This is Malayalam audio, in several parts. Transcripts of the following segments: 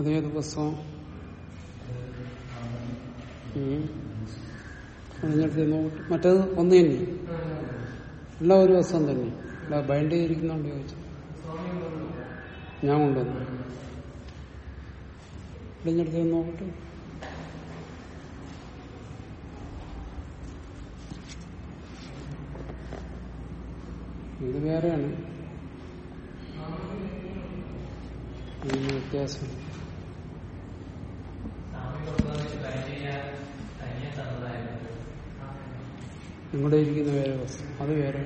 അതേത് ഉം. അതിനടുത്ത് മറ്റേത് ഒന്ന് തന്നെ. എല്ലാ ഒരു ദിവസം തന്നെ. അല്ല ബൈൻഡ് ചെയ്തിരിക്കുന്നോണ്ട് ചോദിച്ചു. ഞാൻ കൊണ്ടുവന്നു. ഇടിഞ്ഞടുത്ത് നോക്കട്ടെ ഇത് വേറെയാണ്. വ്യത്യാസം. നിങ്ങളുടെ ഇരിക്കുന്ന വേറെ വസ്തു. അത് വേറെ.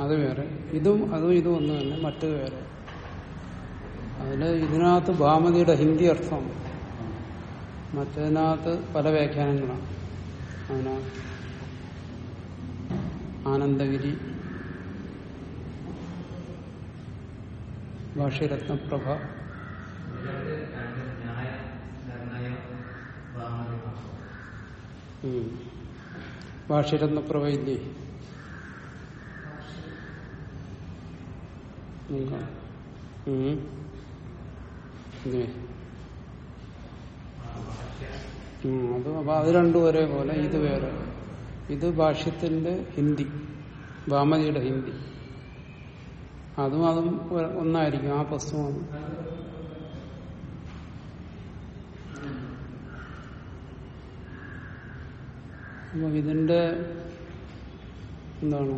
അത് വേറെ. ഇതും അതും ഇതും ഒന്ന് തന്നെ മറ്റത് വേറെ. അതിൽ ഇതിനകത്ത് ഭാമതിയുടെ ഹിന്ദി അർത്ഥം. മറ്റതിനകത്ത് പല വ്യാഖ്യാനങ്ങളാണ്. അതിനകത്ത് ആനന്ദഗിരി ഭാഷ്യരത്നപ്രഭ. ഭാഷ്യരത്നപ്രഭ ഇല്ലേ. അത് അപ്പൊ അത് രണ്ടും ഒരേപോലെ ഇത് വേറെ. ഇത് ഭാഷ്യത്തിന്റെ ഹിന്ദി. ഭാമതിയുടെ ഹിന്ദി. അതും അതും ഒന്നായിരിക്കും ആ പ്രശ്നമാണ് അപ്പൊ ഇതിന്റെ എന്താണ്?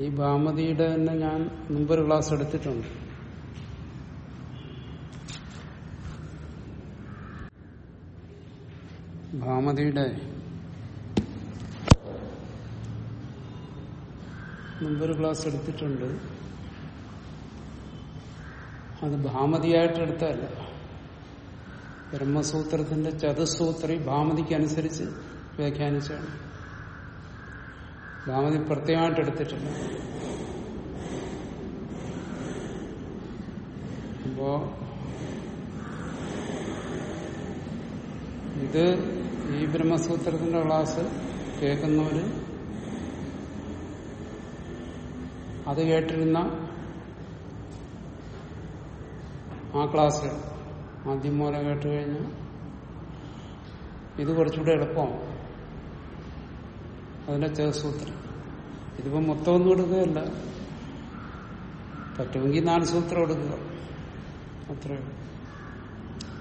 ഈ ഭാമതിയുടെ തന്നെ ഞാൻ മുമ്പൊരു ക്ലാസ് എടുത്തിട്ടുണ്ട്. ഭാമതിയുടെ മുമ്പൊരു ക്ലാസ് എടുത്തിട്ടുണ്ട്. അത് ഭാമതിയായിട്ട് എടുത്തതല്ല. ബ്രഹ്മസൂത്രത്തിന്റെ ചതുസൂത്രി ഭാമതിക്കനുസരിച്ച് വ്യാഖ്യാനിച്ചാണ് ഭാമതി പ്രത്യേകമായിട്ട് എടുത്തിട്ടില്ല. അപ്പോ ഇത് ഈ ബ്രഹ്മസൂത്രത്തിന്റെ ക്ലാസ് കേൾക്കുന്നവര് അത് കേട്ടിരുന്ന ആ ക്ലാസ് ആദ്യം പോലെ കേട്ട് കഴിഞ്ഞാൽ ഇത് കുറച്ചുകൂടെ എളുപ്പമാണ് അതിന്റെ ചെറുസൂത്രം ഇതിപ്പോ മൊത്തം ഒന്നും എടുക്കുകയല്ല. പറ്റുമെങ്കിൽ നാല് സൂത്രം എടുക്കുക. അത്രയോ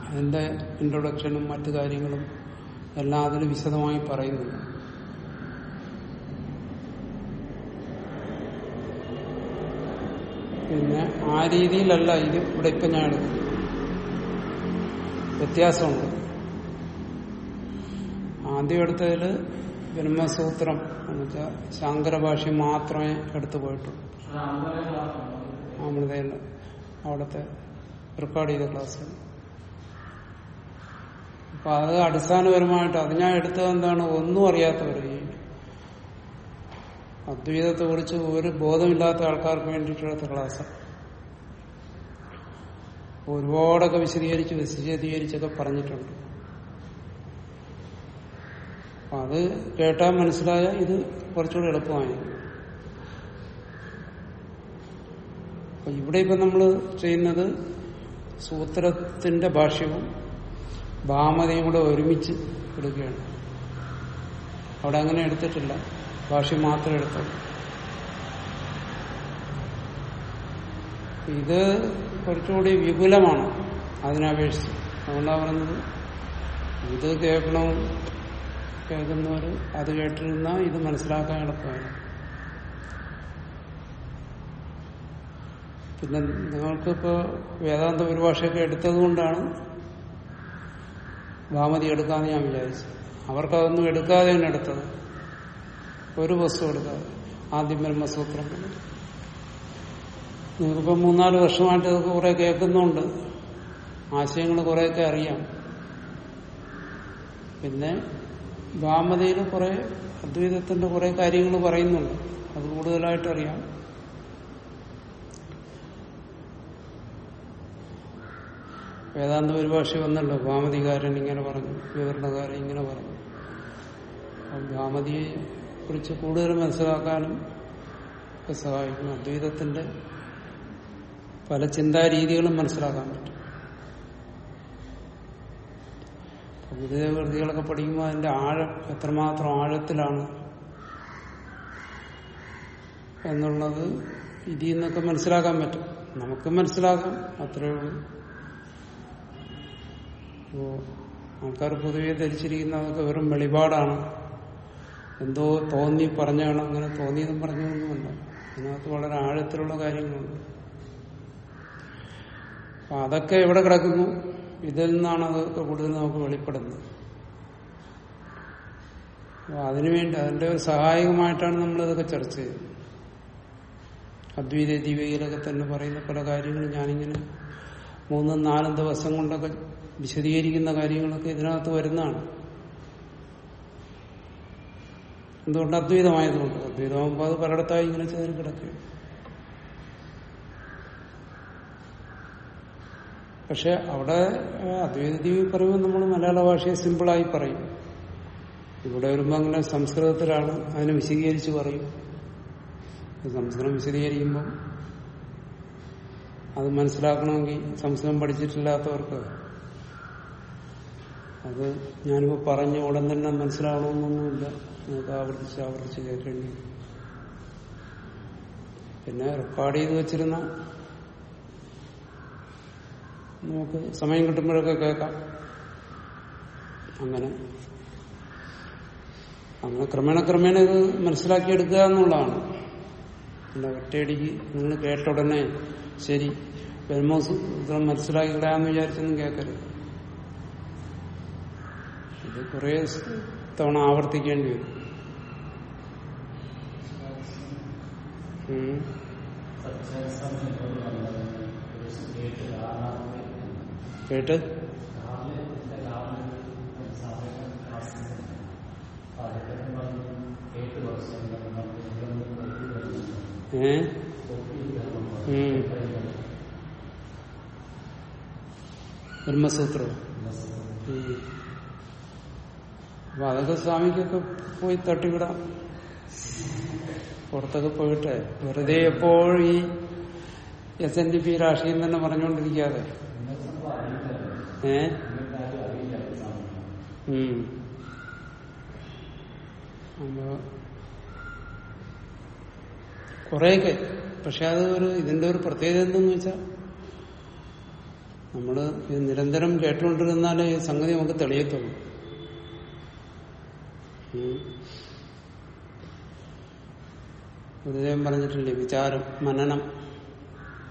അതിന്റെ ഇൻട്രൊഡക്ഷനും മറ്റു കാര്യങ്ങളും എല്ലാം അതിൽ വിശദമായി പറയുന്നുണ്ട്. പിന്നെ ആ രീതിയിലല്ല ഇത് ഇവിടെ ഇപ്പൊ ഞാൻ എടുക്കുന്നത് വ്യത്യാസമുണ്ട്. ആദ്യം എടുത്തതിൽ ബ്രഹ്മസൂത്രം എന്നുവെച്ചാൽ ശാങ്കരഭാഷ്യം മാത്രമേ എടുത്തു പോയിട്ടുള്ളൂ. അമൃതയിൽ അവിടുത്തെ റെക്കോർഡ് ചെയ്ത ക്ലാസ് അപ്പൊ അത് അടിസ്ഥാനപരമായിട്ട് അത് ഞാൻ എടുത്തത് എന്താണ്? ഒന്നും അറിയാത്തവർ അദ്വൈതത്തെ കുറിച്ച് ഒരു ബോധമില്ലാത്ത ആൾക്കാർക്ക് വേണ്ടിയിട്ടുള്ള ക്ലാസ്. ഒരുപാടൊക്കെ വിശദീകരിച്ച് വിശദീകരിച്ചൊക്കെ പറഞ്ഞിട്ടുണ്ട്. അത് കേട്ടാൽ മനസ്സിലായ ഇത് കുറച്ചുകൂടി എളുപ്പമായി. ഇവിടെ ഇപ്പൊ നമ്മൾ ചെയ്യുന്നത് സൂത്രത്തിന്റെ ഭാഷ്യവും ഭാമതയും കൂടെ ഒരുമിച്ച് എടുക്കുകയാണ്. അവിടെ അങ്ങനെ എടുത്തിട്ടില്ല. ഭാഷ്യം മാത്രം എടുത്തത് ഇത് കുറച്ചുകൂടി വിപുലമാണ് അതിനപേക്ഷിച്ച്. അതുകൊണ്ടാണ് പറയുന്നത് ഇത് കേൾക്കണം കേൾക്കുന്നവർ അത് കേട്ടിരുന്ന ഇത് മനസ്സിലാക്കാൻ എളുപ്പമാണ് പിന്നെ നിങ്ങൾക്കിപ്പോ വേദാന്ത പരിഭാഷയൊക്കെ എടുത്തത് കൊണ്ടാണ് ഭാമതി എടുക്കാന്ന് ഞാൻ വിചാരിച്ചു അവർക്കതൊന്നും എടുക്കാതെ തന്നെ എടുത്തത്. ഒരു വസ്തു എടുക്കാതെ ആദ്യം ബ്രഹ്മസൂത്രം നിങ്ങൾക്കിപ്പോ മൂന്നാൽ വർഷമായിട്ട് ഇതൊക്കെ കുറെ കേൾക്കുന്നുണ്ട്. ആശയങ്ങൾ കുറെയൊക്കെ അറിയാം. പിന്നെ ഭാമതിയിൽ കുറെ അദ്വൈതത്തിന്റെ കുറെ കാര്യങ്ങൾ പറയുന്നുണ്ട്. അത് കൂടുതലായിട്ട് അറിയാം. വേദാന്ത പരിഭാഷ വന്നല്ലോ. ഭാമതികാരൻ ഇങ്ങനെ പറഞ്ഞു വിവരണകാരൻ ഇങ്ങനെ പറഞ്ഞു. ഭാമതിയെ കുറിച്ച് കൂടുതൽ മനസ്സിലാക്കാനും സഹായിക്കും. അദ്വൈതത്തിന്റെ പല ചിന്താ രീതികളും മനസ്സിലാക്കാൻ പറ്റും. ഗുരുദേവ കൃതികളൊക്കെ പഠിക്കുമ്പോൾ അതിന്റെ ആഴം എത്രമാത്രം ആഴത്തിലാണ് എന്നുള്ളത് ഇതിൽ നിന്നൊക്കെ മനസ്സിലാക്കാൻ പറ്റും. നമുക്ക് മനസ്സിലാക്കാം അത്രയേ ഉള്ളൂ. അപ്പോ ആൾക്കാർ പൊതുവെ ധരിച്ചിരിക്കുന്നതൊക്കെ വെറും വെളിപാടാണ്. എന്തോ തോന്നി പറഞ്ഞാണോ അങ്ങനെ തോന്നിയതും പറഞ്ഞതൊന്നുമല്ല. അതിനകത്ത് വളരെ ആഴത്തിലുള്ള കാര്യങ്ങളുണ്ട്. അപ്പൊ അതൊക്കെ എവിടെ കിടക്കുന്നു? ഇതിൽ നിന്നാണ് അതൊക്കെ കൂടുതൽ നമുക്ക് വെളിപ്പെടുന്നത്. അതിനുവേണ്ടി അതിന്റെ ഒരു സഹായകമായിട്ടാണ് നമ്മൾ ഇതൊക്കെ ചർച്ച ചെയ്യുന്നത്. അദ്വൈത ദീപികയിലൊക്കെ തന്നെ പറയുന്ന പല കാര്യങ്ങളും ഞാനിങ്ങനെ മൂന്നും നാലും ദിവസം കൊണ്ടൊക്കെ വിശദീകരിക്കുന്ന കാര്യങ്ങളൊക്കെ ഇതിനകത്ത് വരുന്നതാണ്. എന്തുകൊണ്ട് അദ്വൈതമായതുകൊണ്ട്? അദ്വൈതമാകുമ്പോൾ അത് പലയിടത്തായി ഇങ്ങനെ ചേർന്ന് കിടക്കുകയാണ് പക്ഷെ അവിടെ അദ്വൈത പറയുമ്പോൾ നമ്മൾ മലയാള ഭാഷയെ സിമ്പിളായി പറയും. ഇവിടെ വരുമ്പോൾ അങ്ങനെ സംസ്കൃതത്തിലാണ് അതിനെ വിശദീകരിച്ച് പറയും. സംസ്കൃതം വിശദീകരിക്കുമ്പോൾ അത് മനസ്സിലാക്കണമെങ്കിൽ സംസ്കൃതം പഠിച്ചിട്ടില്ലാത്തവർക്ക് അത് ഞാനിപ്പോൾ പറഞ്ഞ ഉടൻ തന്നെ മനസ്സിലാവണമെന്നൊന്നുമില്ല. നമുക്ക് ആവർത്തിച്ച് ആവർത്തിച്ച് കേൾക്കേണ്ടി. പിന്നെ റെക്കോർഡ് ചെയ്ത് വെച്ചിരുന്ന നമുക്ക് സമയം കിട്ടുമ്പോഴൊക്കെ കേൾക്കാം. അങ്ങനെ. അങ്ങനെ ക്രമേണ ക്രമേണ ഇത് മനസ്സിലാക്കിയെടുക്കുക എന്നുള്ളതാണ്. പിന്നെ ഒറ്റയടിക്ക് നിങ്ങൾ കേട്ട ഉടനെ ശരി ബ്രഹ്മസൂത്രം മനസ്സിലാക്കി കിടാന്ന് വിചാരിച്ചൊന്നും കേൾക്കരുത്. ഇത് കുറെ തവണ ആവർത്തിക്കേണ്ടി വരും. കേട്ട് ഏ. ബ്രഹ്മസൂത്രം. അപ്പൊ അതൊക്കെ സ്വാമിക്കൊക്കെ പോയി തട്ടിവിടാം. പുറത്തൊക്കെ പോയിട്ട് വെറുതെ എപ്പോഴും ഈ എസ് എൻ ഡി പി രാഷ്ട്രീയം തന്നെ പറഞ്ഞുകൊണ്ടിരിക്കാതെ. ഏ? കുറെയൊക്കെ. പക്ഷെ അത് ഒരു ഇതിന്റെ ഒരു പ്രത്യേകത എന്തെന്ന് വെച്ചാൽ ഇത് നിരന്തരം കേട്ടുകൊണ്ടിരുന്നാലേ ഈ സംഗതി നമുക്ക് തെളിയത്തുള്ളൂ. ഗുരുദേവൻ പറഞ്ഞിട്ടില്ലേ? വിചാരം മനനം.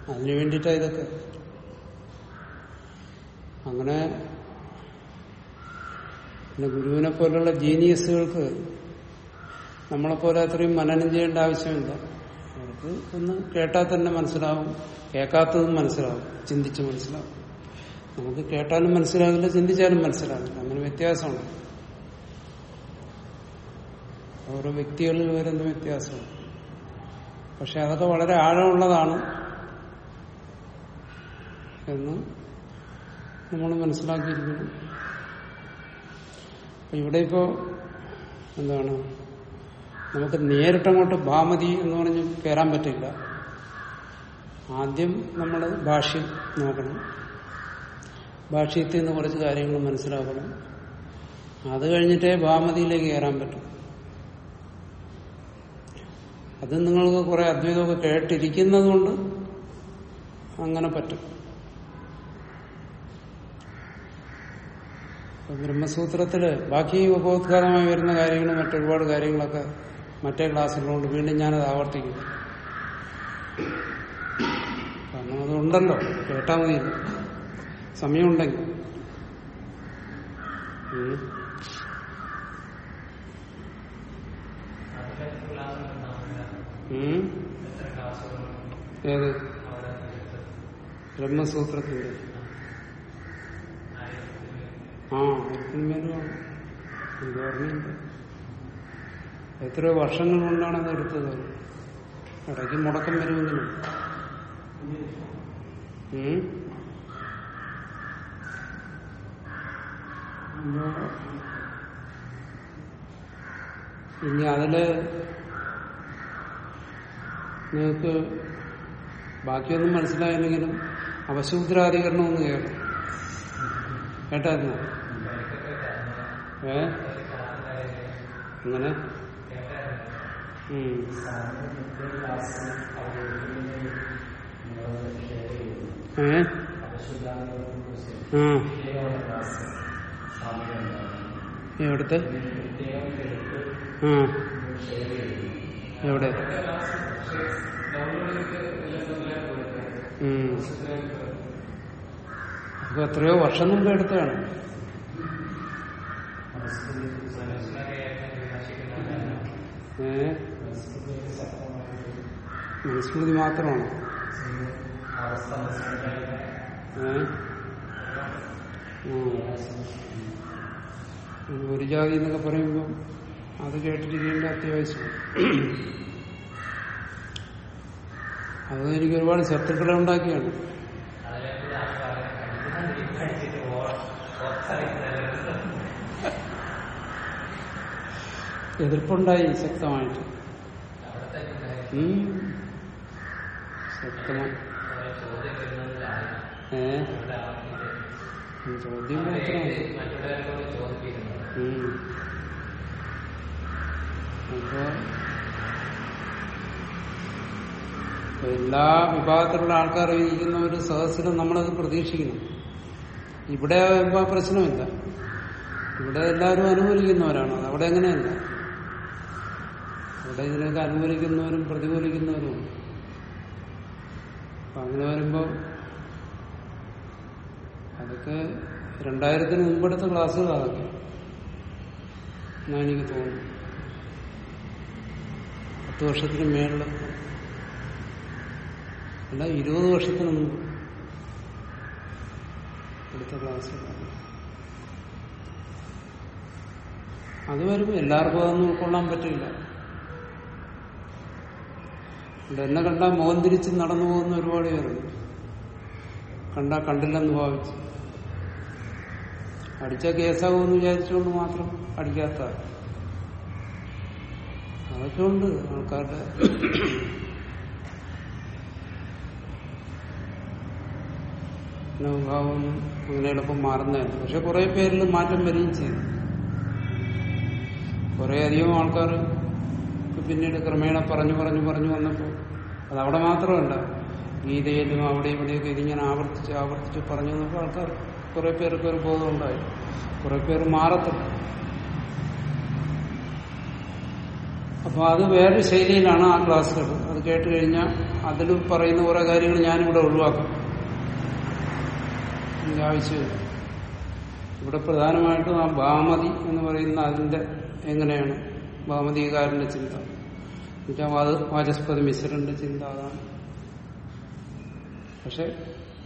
അതിനു വേണ്ടിയിട്ടാണ് ഇതൊക്കെ. അങ്ങനെ പിന്നെ ഗുരുവിനെ പോലുള്ള ജീനിയസുകൾക്ക് നമ്മളെപ്പോലെ അത്രയും മനനം ചെയ്യേണ്ട ആവശ്യമില്ല. അവർക്ക് ഒന്ന് കേട്ടാൽ തന്നെ മനസ്സിലാവും കേൾക്കാത്തതും മനസ്സിലാവും ചിന്തിച്ച് മനസ്സിലാവും. നമുക്ക് കേട്ടാലും മനസ്സിലാകില്ല ചിന്തിച്ചാലും മനസ്സിലാകില്ല അങ്ങനെ വ്യത്യാസമാണ് ഓരോ വ്യക്തികളിൽ വരുന്ന വ്യത്യാസമാണ് പക്ഷെ അതൊക്കെ വളരെ ആഴമുള്ളതാണ് എന്ന് നമ്മൾ മനസ്സിലാക്കിയിരിക്കുന്നു. ഇവിടെ ഇപ്പോ എന്താണ്? നമുക്ക് നേരിട്ടങ്ങോട്ട് ഭാമതി എന്ന് പറഞ്ഞ് കയറാൻ പറ്റില്ല. ആദ്യം നമ്മൾ ഭാഷ്യം നോക്കണം. ഭാഷ്യത്തിൽ നിന്ന് കുറച്ച് കാര്യങ്ങൾ മനസ്സിലാക്കണം. അത് കഴിഞ്ഞിട്ടേ ഭാമതിയിലേക്ക് കയറാൻ പറ്റും. അത് നിങ്ങൾക്ക് കുറെ അദ്വൈതമൊക്കെ കേട്ടിരിക്കുന്നത് കൊണ്ട് അങ്ങനെ പറ്റും. ബ്രഹ്മസൂത്രത്തിൽ ബാക്കി ഉപോദ്ഘാതമായി വരുന്ന കാര്യങ്ങളും മറ്റൊരുപാട് കാര്യങ്ങളൊക്കെ മറ്റേ ക്ലാസ്സിലുണ്ട് വീണ്ടും ഞാനത് ആവർത്തിക്കും. കാരണം അതുണ്ടല്ലോ കേട്ടാൽ മതി. സമയമുണ്ടെങ്കിൽ ഉം. ഉം. ഏത്? ബ്രഹ്മസൂത്രത്തിന്റെ ആ ആയിരത്തിന്മേലും എനിക്ക് ഓർമ്മയുണ്ട് എത്രയോ വർഷങ്ങൾ കൊണ്ടാണ് അത് എടുത്തത്. ഇടയ്ക്ക് മുടക്കം. അപ്പോ ഇനി അതിൽ നിങ്ങൾക്ക് ബാക്കിയൊന്നും മനസ്സിലായില്ലെങ്കിലും അവശൂദ്രാധികരണം ഒന്ന് കേൾക്കും. കേട്ടായിരുന്നു? ഏ? അങ്ങനെ. ഏ? എവിടുത്തെ? ആ. എവിടെ. അപ്പൊ എത്രയോ വർഷം മുമ്പ് എടുത്തതാണ്. മനുസ്മൃതി മാത്രമാണ്. ഒരു ജാതി എന്നൊക്കെ പറയുമ്പോൾ അത് കേട്ടിരിക്കേണ്ട അത്യാവശ്യം. അത് എനിക്ക് ഒരുപാട് ശത്രുക്കളെ ഉണ്ടാക്കിയാണ്. എതിർപ്പുണ്ടായി ശക്തമായിട്ട്. ശക്തമായി ചോദ്യം മാത്രമാണ്. അപ്പോ എല്ലാ വിഭാഗത്തിലുള്ള ആൾക്കാർ ഇരിക്കുന്ന ഒരു സദസ്സിലും നമ്മളത് പ്രതീക്ഷിക്കുന്നു. ഇവിടെ ആ പ്രശ്നമില്ല. ഇവിടെ എല്ലാവരും അനുകൂലിക്കുന്നവരാണ്. അവിടെ എങ്ങനെയല്ല? അവിടെ ഇതിനൊക്കെ അനുകൂലിക്കുന്നവരും പ്രതികൂലിക്കുന്നവരും അങ്ങനെ വരുമ്പോ അതൊക്കെ രണ്ടായിരത്തിന് മുമ്പെടുത്ത ക്ലാസ്സുകൾ അതൊക്കെ. എന്നാ എനിക്ക് തോന്നുന്നു. പത്ത് വർഷത്തിന് മേളിൽ അല്ല ഇരുപത് വർഷത്തിന് മുമ്പ് എടുത്ത ക്ലാസ്സുകളാണ് അത് വരുമ്പോൾ എല്ലാവർക്കും അതൊന്നും ഉൾക്കൊള്ളാൻ പറ്റില്ല. എന്നെ കണ്ടാൽ മുഖം തിരിച്ച് നടന്നു പോകുന്ന ഒരുപാട് പേരുണ്ട്. കണ്ടാ കണ്ടില്ലെന്ന് ഭാവിച്ച്. അടിച്ച കേസാകുമെന്ന് വിചാരിച്ചുകൊണ്ട് മാത്രം അടിക്കാത്ത അതൊക്കെ ഉണ്ട് ആൾക്കാരുടെ മനോഭാവം അങ്ങനെ എളുപ്പം മാറുന്നതല്ല. പക്ഷെ കുറെ പേരിൽ മാറ്റം വരികയും ചെയ്തു. കുറെ അധികം ആൾക്കാർ പിന്നീട് ക്രമേണ പറഞ്ഞു പറഞ്ഞു പറഞ്ഞു വന്നപ്പോൾ അത് അവിടെ മാത്രമല്ല ഗീതയിലും അവിടെ ഇവിടെയൊക്കെ ഇതിങ്ങനെ ആവർത്തിച്ച് ആവർത്തിച്ച് പറഞ്ഞു വന്നപ്പോൾ ആൾക്കാർ കുറെ പേർക്ക് ഒരു ബോധം ഉണ്ടായി. കുറെ പേര് മാറത്തില്ല. അപ്പൊ അത് വേറൊരു ശൈലിയിലാണ് ആ ക്ലാസ്സുകൾ അത് കേട്ട് കഴിഞ്ഞാൽ അതിൽ പറയുന്ന കുറെ കാര്യങ്ങൾ ഞാനിവിടെ ഒഴിവാക്കും. ആവശ്യമില്ല. ഇവിടെ പ്രധാനമായിട്ടും ആ ബാമതി എന്ന് പറയുന്ന അതിന്റെ എങ്ങനെയാണ്? ബാമതികാരന്റെ ചിന്ത. എന്നുവെച്ചാൽ വാചസ്പതി മിശ്രന്റെ ചിന്ത അതാണ്. പക്ഷെ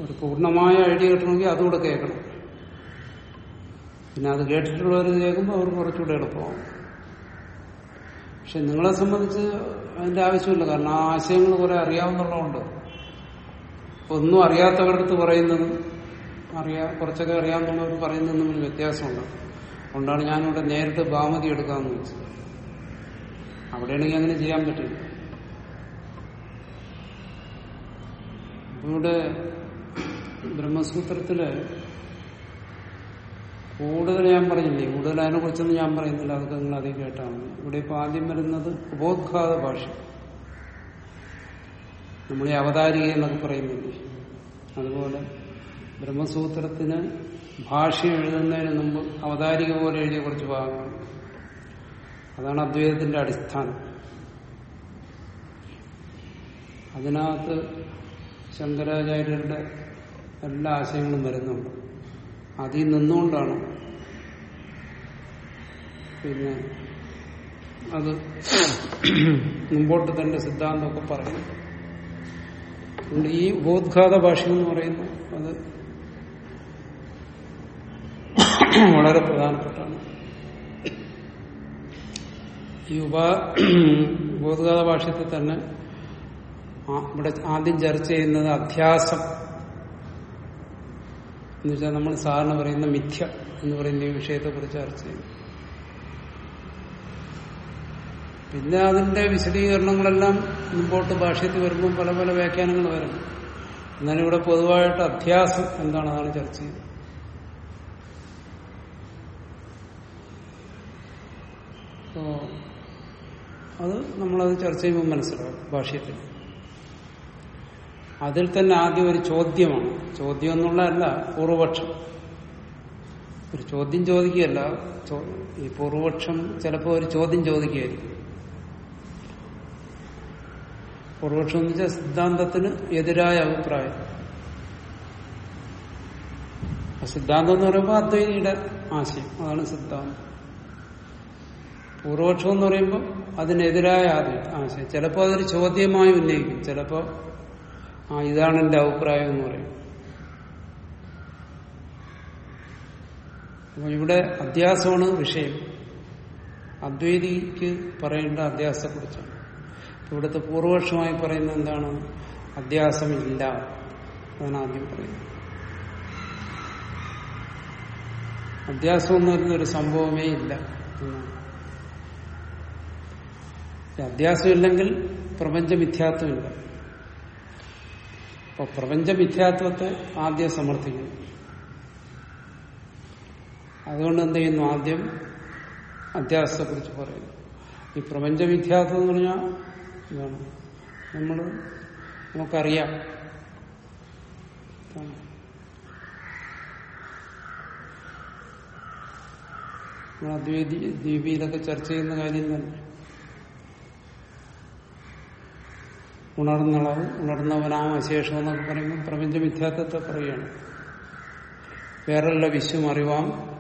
ഒരു പൂർണമായ ഐഡിയ കിട്ടണമെങ്കിൽ അതുകൂടെ കേൾക്കണം. പിന്നെ അത് കേട്ടിട്ടുള്ളവർ കേൾക്കുമ്പോൾ അവർ കുറച്ചുകൂടെ എളുപ്പമാവും. പക്ഷെ നിങ്ങളെ സംബന്ധിച്ച് അതിന്റെ ആവശ്യമില്ല. കാരണം ആ ആശയങ്ങൾ കുറെ അറിയാവുന്നുള്ളതുകൊണ്ട്. ഒന്നും അറിയാത്തവരടുത്ത് പറയുന്നതും അറിയാ കുറച്ചൊക്കെ അറിയാവുന്നവർ പറയുന്നതും തമ്മിൽ വ്യത്യാസമുണ്ട്. അതുകൊണ്ടാണ് ഞാനിവിടെ നേരിട്ട് ബാമതി എടുക്കാമെന്ന് വെച്ചത് അവിടെയാണെങ്കിൽ അങ്ങനെ ചെയ്യാൻ പറ്റില്ല. ഇവിടെ ബ്രഹ്മസൂത്രത്തിൽ കൂടുതൽ ഞാൻ പറഞ്ഞില്ലേ കൂടുതൽ അതിനെ കുറിച്ചൊന്നും ഞാൻ പറയുന്നില്ല. അതൊക്കെ നിങ്ങൾ അധികം കേട്ടാൽ മതി ഇവിടെ ഇപ്പൊ ആദ്യം വരുന്നത് ഉപോദ്ഘാത ഭാഷ. നമ്മളെ അവതാരിക എന്നൊക്കെ പറയുന്നില്ലേ? അതുപോലെ ബ്രഹ്മസൂത്രത്തിന് ഭാഷ എഴുതുന്നതിന് മുമ്പ് അവതാരിക പോലെ എഴുതിയ കുറച്ച് ഭാഗങ്ങളുണ്ട് അതാണ് അദ്വൈതത്തിന്റെ അടിസ്ഥാനം. അതിനകത്ത് ശങ്കരാചാര്യരുടെ എല്ലാ ആശയങ്ങളും വരുന്നുണ്ട്. അതിൽ നിന്നുകൊണ്ടാണ്. പിന്നെ അത് മുമ്പോട്ട് തന്റെ സിദ്ധാന്തമൊക്കെ പറയുന്നത്. അതുകൊണ്ട് ഈ ഉപോദ്ഘാത ഭാഷ എന്ന് പറയുന്നത് അത് വളരെ പ്രധാനപ്പെട്ടാണ് ഈ ഉപാ ഉപോദ്ഘാത ഭാഷത്തിൽ തന്നെ ഇവിടെ ആദ്യം ചർച്ച ചെയ്യുന്നത് അധ്യാസം എന്നുവെച്ചാൽ നമ്മൾ സാധാരണ പറയുന്ന മിഥ്യ എന്ന് പറയുന്ന ഈ വിഷയത്തെ കുറിച്ച് ചർച്ച ചെയ്യും. പിന്നെ അതിന്റെ വിശദീകരണങ്ങളെല്ലാം മുമ്പോട്ട് ഭാഷയത്തിൽ വരുമ്പോൾ പല പല വ്യാഖ്യാനങ്ങൾ വരും. എന്നാലും ഇവിടെ പൊതുവായിട്ട് അധ്യാസം എന്താണ് അതാണ് ചർച്ച ചെയ്യുന്നത് അത് നമ്മളത് ചർച്ച ചെയ്യുമ്പോൾ മനസ്സിലാവും ഭാഷ്യത്തിൽ. അതിൽ തന്നെ ആദ്യം ഒരു ചോദ്യമാണ്. ചോദ്യം എന്നുള്ളതല്ല പൂർവപക്ഷം. ഒരു ചോദ്യം ചോദിക്കുകയല്ല ഈ പൂർവപക്ഷം ചിലപ്പോൾ ഒരു ചോദ്യം ചോദിക്കുകയായിരിക്കും. പൂർവപക്ഷം എന്ന് വെച്ചാൽ സിദ്ധാന്തത്തിന് എതിരായ അഭിപ്രായം. സിദ്ധാന്തം എന്ന് പറയുമ്പോൾ അദ്വൈതിയുടെ ആശയം അതാണ് സിദ്ധാന്തം. പൂർവപക്ഷം എന്ന് പറയുമ്പോൾ അതിനെതിരായ ആദ്യം ആശയം. ചിലപ്പോൾ അതൊരു ചോദ്യമായി ഉന്നയിക്കും. ചിലപ്പോൾ ആ ഇതാണ് എന്റെ അഭിപ്രായം എന്ന് പറയും. അപ്പൊ ഇവിടെ അധ്യാസമാണ് വിഷയം. അദ്വൈതിക്ക് പറയേണ്ട അധ്യാസത്തെക്കുറിച്ചാണ് കുറിച്ചാണ് ഇവിടുത്തെ പൂർവപക്ഷമായി പറയുന്നത് എന്താണ്? അധ്യാസമില്ല അതാണ് ആദ്യം പറയുന്നത്. അധ്യാസം എന്ന് പറയുന്ന ഒരു സംഭവമേ ഇല്ല അധ്യാസം ഇല്ലെങ്കിൽ അപ്പൊ പ്രപഞ്ചമിഥ്യാത്വത്തെ ആദ്യം സമർത്ഥിക്കുന്നു. അതുകൊണ്ട് എന്ത് ചെയ്യുന്നു? ആദ്യം അധ്യാസത്തെ കുറിച്ച് പറയുന്നു. ഈ പ്രപഞ്ചമിഥ്യാത്വം എന്ന് പറഞ്ഞാൽ എന്താണ്? നമ്മൾ നമുക്കറിയാം? നമ്മൾ അദ്വൈതി ദ്വീപിയിലൊക്കെ ചർച്ച ചെയ്യുന്ന കാര്യം തന്നെ. ഉണർന്നളവ് ഉണർന്നവനാം അശേഷം എന്നൊക്കെ പറയുമ്പോൾ പ്രപഞ്ചമിഥ്യാത്വത്തെ പറയുകയാണ്. വേറെയുള്ള വിശ്വം അറിവാം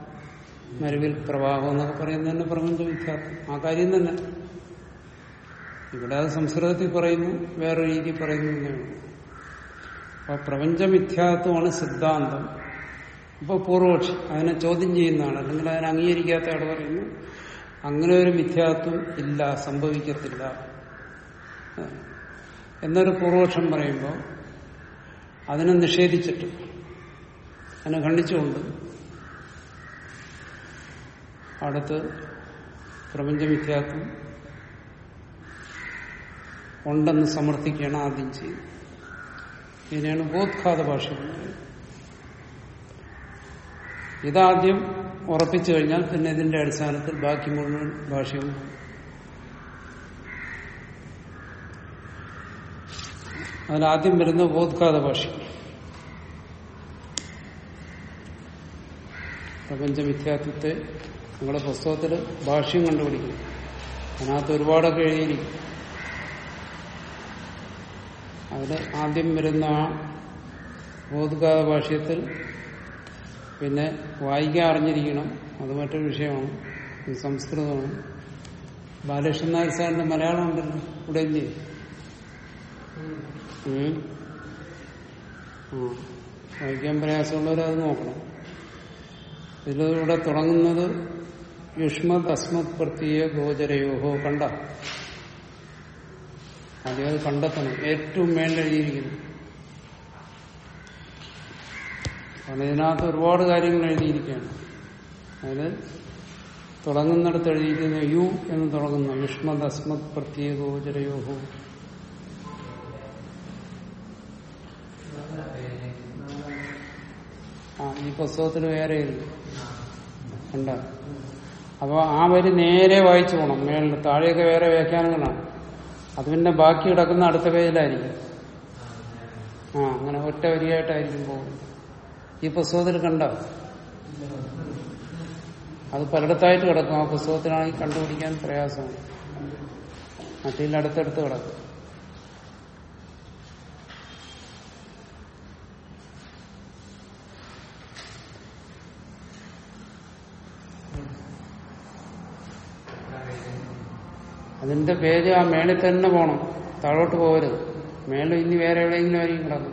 മരുവിൽ പ്രവാഹം എന്നൊക്കെ പറയുന്നത് തന്നെ പ്രപഞ്ചമിഥ്യാത്വം. ആ കാര്യം തന്നെ. ഇവിടെ അത് സംസ്കൃതത്തിൽ പറയുന്നു വേറെ രീതി പറയുന്നു എന്നേ ഉള്ളൂ. അപ്പൊ പ്രപഞ്ചമിഥ്യാത്വമാണ് സിദ്ധാന്തം. ഇപ്പൊ പൂർവപക്ഷി അതിനെ ചോദ്യം ചെയ്യുന്നതാണ് അല്ലെങ്കിൽ അതിനെ അംഗീകരിക്കാത്ത ആൾ പറയുന്നു അങ്ങനെ ഒരു മിഥ്യാത്വം ഇല്ല സംഭവിക്കത്തില്ല. എന്നൊരു പൂർവപക്ഷം പറയുമ്പോൾ അതിനെ നിഷേധിച്ചിട്ട് അതിനെ ഖണ്ഡിച്ചുകൊണ്ട് അടുത്ത് പ്രപഞ്ചമിഥ്യാത്വം ഉണ്ടെന്ന് സമർത്ഥിക്കുകയാണ് ആദ്യം ചെയ്യുന്നത്. ഇതിനെയാണ് ബോധ്ഘാത ഭാഷ ഇതാദ്യം ഉറപ്പിച്ചു കഴിഞ്ഞാൽ പിന്നെ ഇതിന്റെ അടിസ്ഥാനത്തിൽ ബാക്കി മുഴുവൻ ഭാഷയും അതിലാദ്യം വരുന്ന ബോധ്ഘാത ഭാഷ. പ്രപഞ്ചമിഥ്യാത്വത്തെ നിങ്ങളുടെ പുസ്തകത്തിൽ ഭാഷ്യം കണ്ടുപിടിക്കും അതിനകത്ത് ഒരുപാടൊക്കെ എഴുതിയിരിക്കും അതിൽ ആദ്യം വരുന്ന ആ ബോധ്കാത ഭാഷ്യത്തിൽ പിന്നെ വായിക്കാൻ അറിഞ്ഞിരിക്കണം. അത് മറ്റൊരു വിഷയമാണ്. സംസ്കൃതമാണ്. ബാലകൃഷ്ണൻ നായർ സാറിന്റെ മലയാളം ഉണ്ടല്ലോ. ഇവിടെ വായിക്കാൻ പ്രയാസമുള്ളവർ അത് നോക്കണം. ഇതിലൂടെ തുടങ്ങുന്നത് യുഷ്മത് അസ്മത് പ്രത്യേക ഗോചരയോഹോ കണ്ട. ആദ്യം അത് കണ്ടെത്തണം. ഏറ്റവും വേണ്ട എഴുതിയിരിക്കുന്നു. കാരണം ഇതിനകത്ത് ഒരുപാട് കാര്യങ്ങൾ എഴുതിയിരിക്കുകയാണ്. അതിന് തുടങ്ങുന്നിടത്ത് എഴുതിയിരിക്കുന്ന യു എന്ന് തുടങ്ങുന്ന യുഷ്മത് അസ്മത് പ്രത്യേക ഗോചരയോഹോ ഈ പുസ്തകത്തിന് വേറെ ഉണ്ട് അപ്പോൾ അപ്പൊ ആ വരി നേരെ വായിച്ചു പോകണം മേളിൽ താഴെയൊക്കെ വേറെ വ്യാഖ്യാനങ്ങളാണ് അത് പിന്നെ ബാക്കി കിടക്കുന്ന അടുത്ത പേജിലായിരിക്കും. ആ അങ്ങനെ ഒറ്റ വരിയായിട്ടായിരിക്കും പോകുന്നത്. ഈ പുസ്തകത്തിൽ കണ്ട? അത് പലയിടത്തായിട്ട് കിടക്കും. ആ പുസ്തകത്തിലാണെങ്കിൽ കണ്ടുപിടിക്കാൻ പ്രയാസമാണ്. മറ്റേ അടുത്തടുത്ത് കിടക്കും. അതിന്റെ പേര് ആ മേളിൽ തന്നെ പോണം. താഴോട്ട് പോകരുത്. മേളിൽ ഇനി വേറെ എവിടെയെങ്കിലും ആയിരിക്കും കിടന്നു.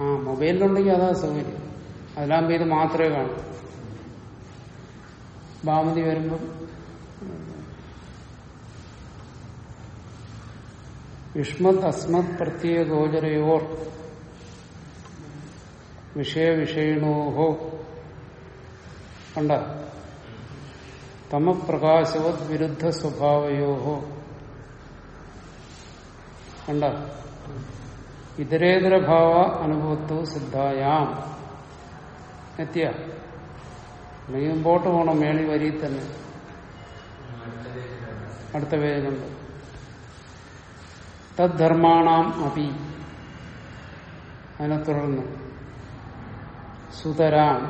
ആ മൊബൈലിലുണ്ടെങ്കിൽ അതാ സൗകര്യം. അതിലാകുമ്പോ ഇത് മാത്രമേ കാണും. ഭാമതി വരുമ്പം യുഷ്മത് അസ്മത് പ്രത്യേക ഗോചരയോർ വിഷയവിഷയിണോഹോ. കണ്ട? തമപ്രകാശവത് വിരുദ്ധ സ്വഭാവയോഹോ കണ്ട? ഇതരേതരഭാവ അനുഭവത്വ സിദ്ധായാം. എത്തിയ? അല്ലെങ്കിൽ മുമ്പോട്ട് പോകണം മേളി വരി തന്നെ അടുത്ത പേരുണ്ട് തദ്ധർമാണാം അപി. അതിനെ തുടർന്ന് സുതരാം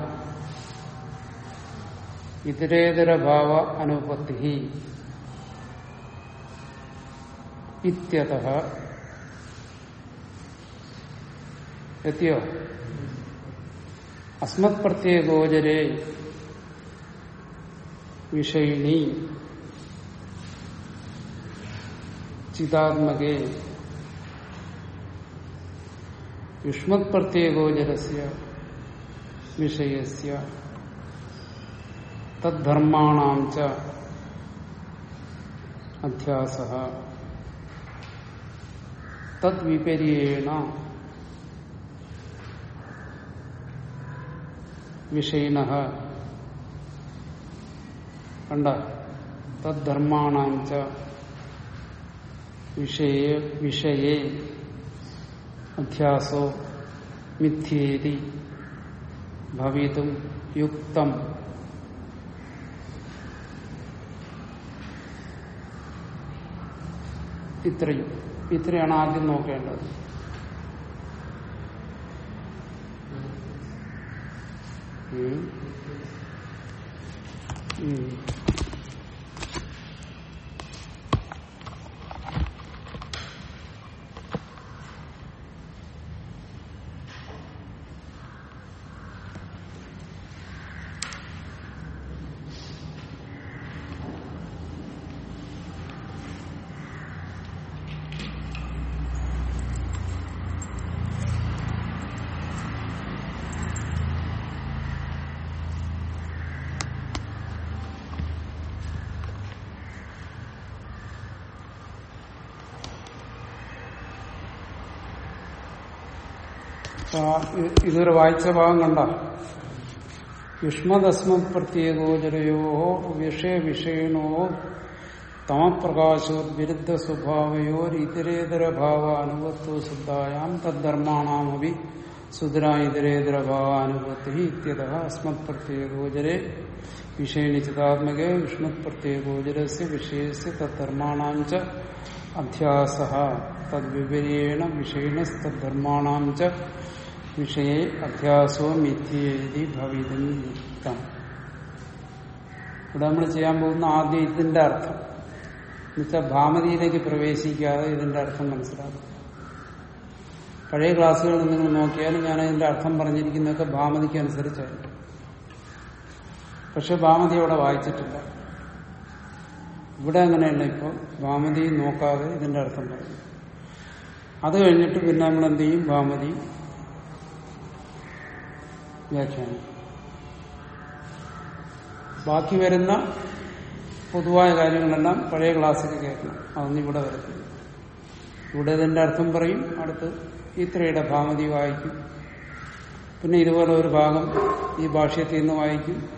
ഇതരേതരഭാവ അനുപത്തി ഇത്യത എത്തിയോ അസ്മത് പ്രത്യേകോചരെ വിഷയിണി ചിതാത്മകേ യുഷ്മത് പ്രത്യേകോചരസ്യ വിഷയസ്യ. തദ്ധർമാണാം ച അധ്യാസ. തദ്വിപര്യേണ വിഷയിന. കണ്ട? തദ്ധർമാണാം ച വിഷയ വിഷയേ. അധ്യാസോ മിഥ്യേതി ഭവിതും യുക്തം. ഇത്രയും. ഇത്രയാണ് ആദ്യം നോക്കേണ്ടത്. ഉം. ഉം. അപ്പൊ ഇ- ഇതൊരു വായിച്ച ഭാഗം കണ്ട യുഷ്മദസ്മത് പ്രത്യേകോചരയോ വിഷയ തമപ്രകാശോ വിരുദ്ധ സ്വഭാവയോ ഇതരേതര ഭാവാനുഭവത്വ സിദ്ധായാം തദ്ധർമാണാമപി സുതര ഇതരേതര ഭാവാനുഭവത്തി ഇത്യത അസ്മത് പ്രത്യേകോചരെ വിഷയണി ചിതാത്മകെ യുഷ്മത് പ്രത്യേകോചരസ് വിഷയസ് തദ്ധർമാണാഞ്ച അധ്യാസ തദ്വിപര്യേണ വിഷയണസ്തദ്ധർമാണാം ച വിഷയെ അധ്യാസോ മിഥ്യേതി ഭവിതും യുക്തം ഇവിടെ നമ്മൾ ചെയ്യാൻ പോകുന്ന ആദ്യം ഇതിന്റെ അർത്ഥം. എന്നുവെച്ചാൽ ഭാമതിയിലേക്ക് പ്രവേശിക്കാതെ ഇതിന്റെ അർത്ഥം മനസ്സിലാക്കും. പഴയ ക്ലാസ്സുകളിൽ നിങ്ങൾ നോക്കിയാൽ ഞാൻ അതിന്റെ അർത്ഥം പറഞ്ഞിരിക്കുന്നതൊക്കെ ഭാമതിക്ക് അനുസരിച്ചായിരുന്നു പക്ഷെ ഭാമതി അവിടെ വായിച്ചിട്ടില്ല. ഇവിടെ അങ്ങനെയല്ല ഇപ്പോൾ. ഭാമതി നോക്കാതെ ഇതിന്റെ അർത്ഥം പറയും അത് കഴിഞ്ഞിട്ട് പിന്നെ നമ്മൾ എന്ത് ചെയ്യും? ഭാമതി വ്യാഖ്യാനം ബാക്കി വരുന്ന പൊതുവായ കാര്യങ്ങളെല്ലാം പഴയ ക്ലാസ്സിൽ കേൾക്കണം. അതൊന്നും ഇവിടെ വരത്തില്ല. ഇവിടെ ഇതിന്റെ അർത്ഥം പറയും അടുത്ത് ഇത്രയുടെ ഭാമതി വായിക്കും. പിന്നെ ഇതുപോലെ ഒരു ഭാഗം ഈ ഭാഷയത്തിൽ നിന്ന് വായിക്കും.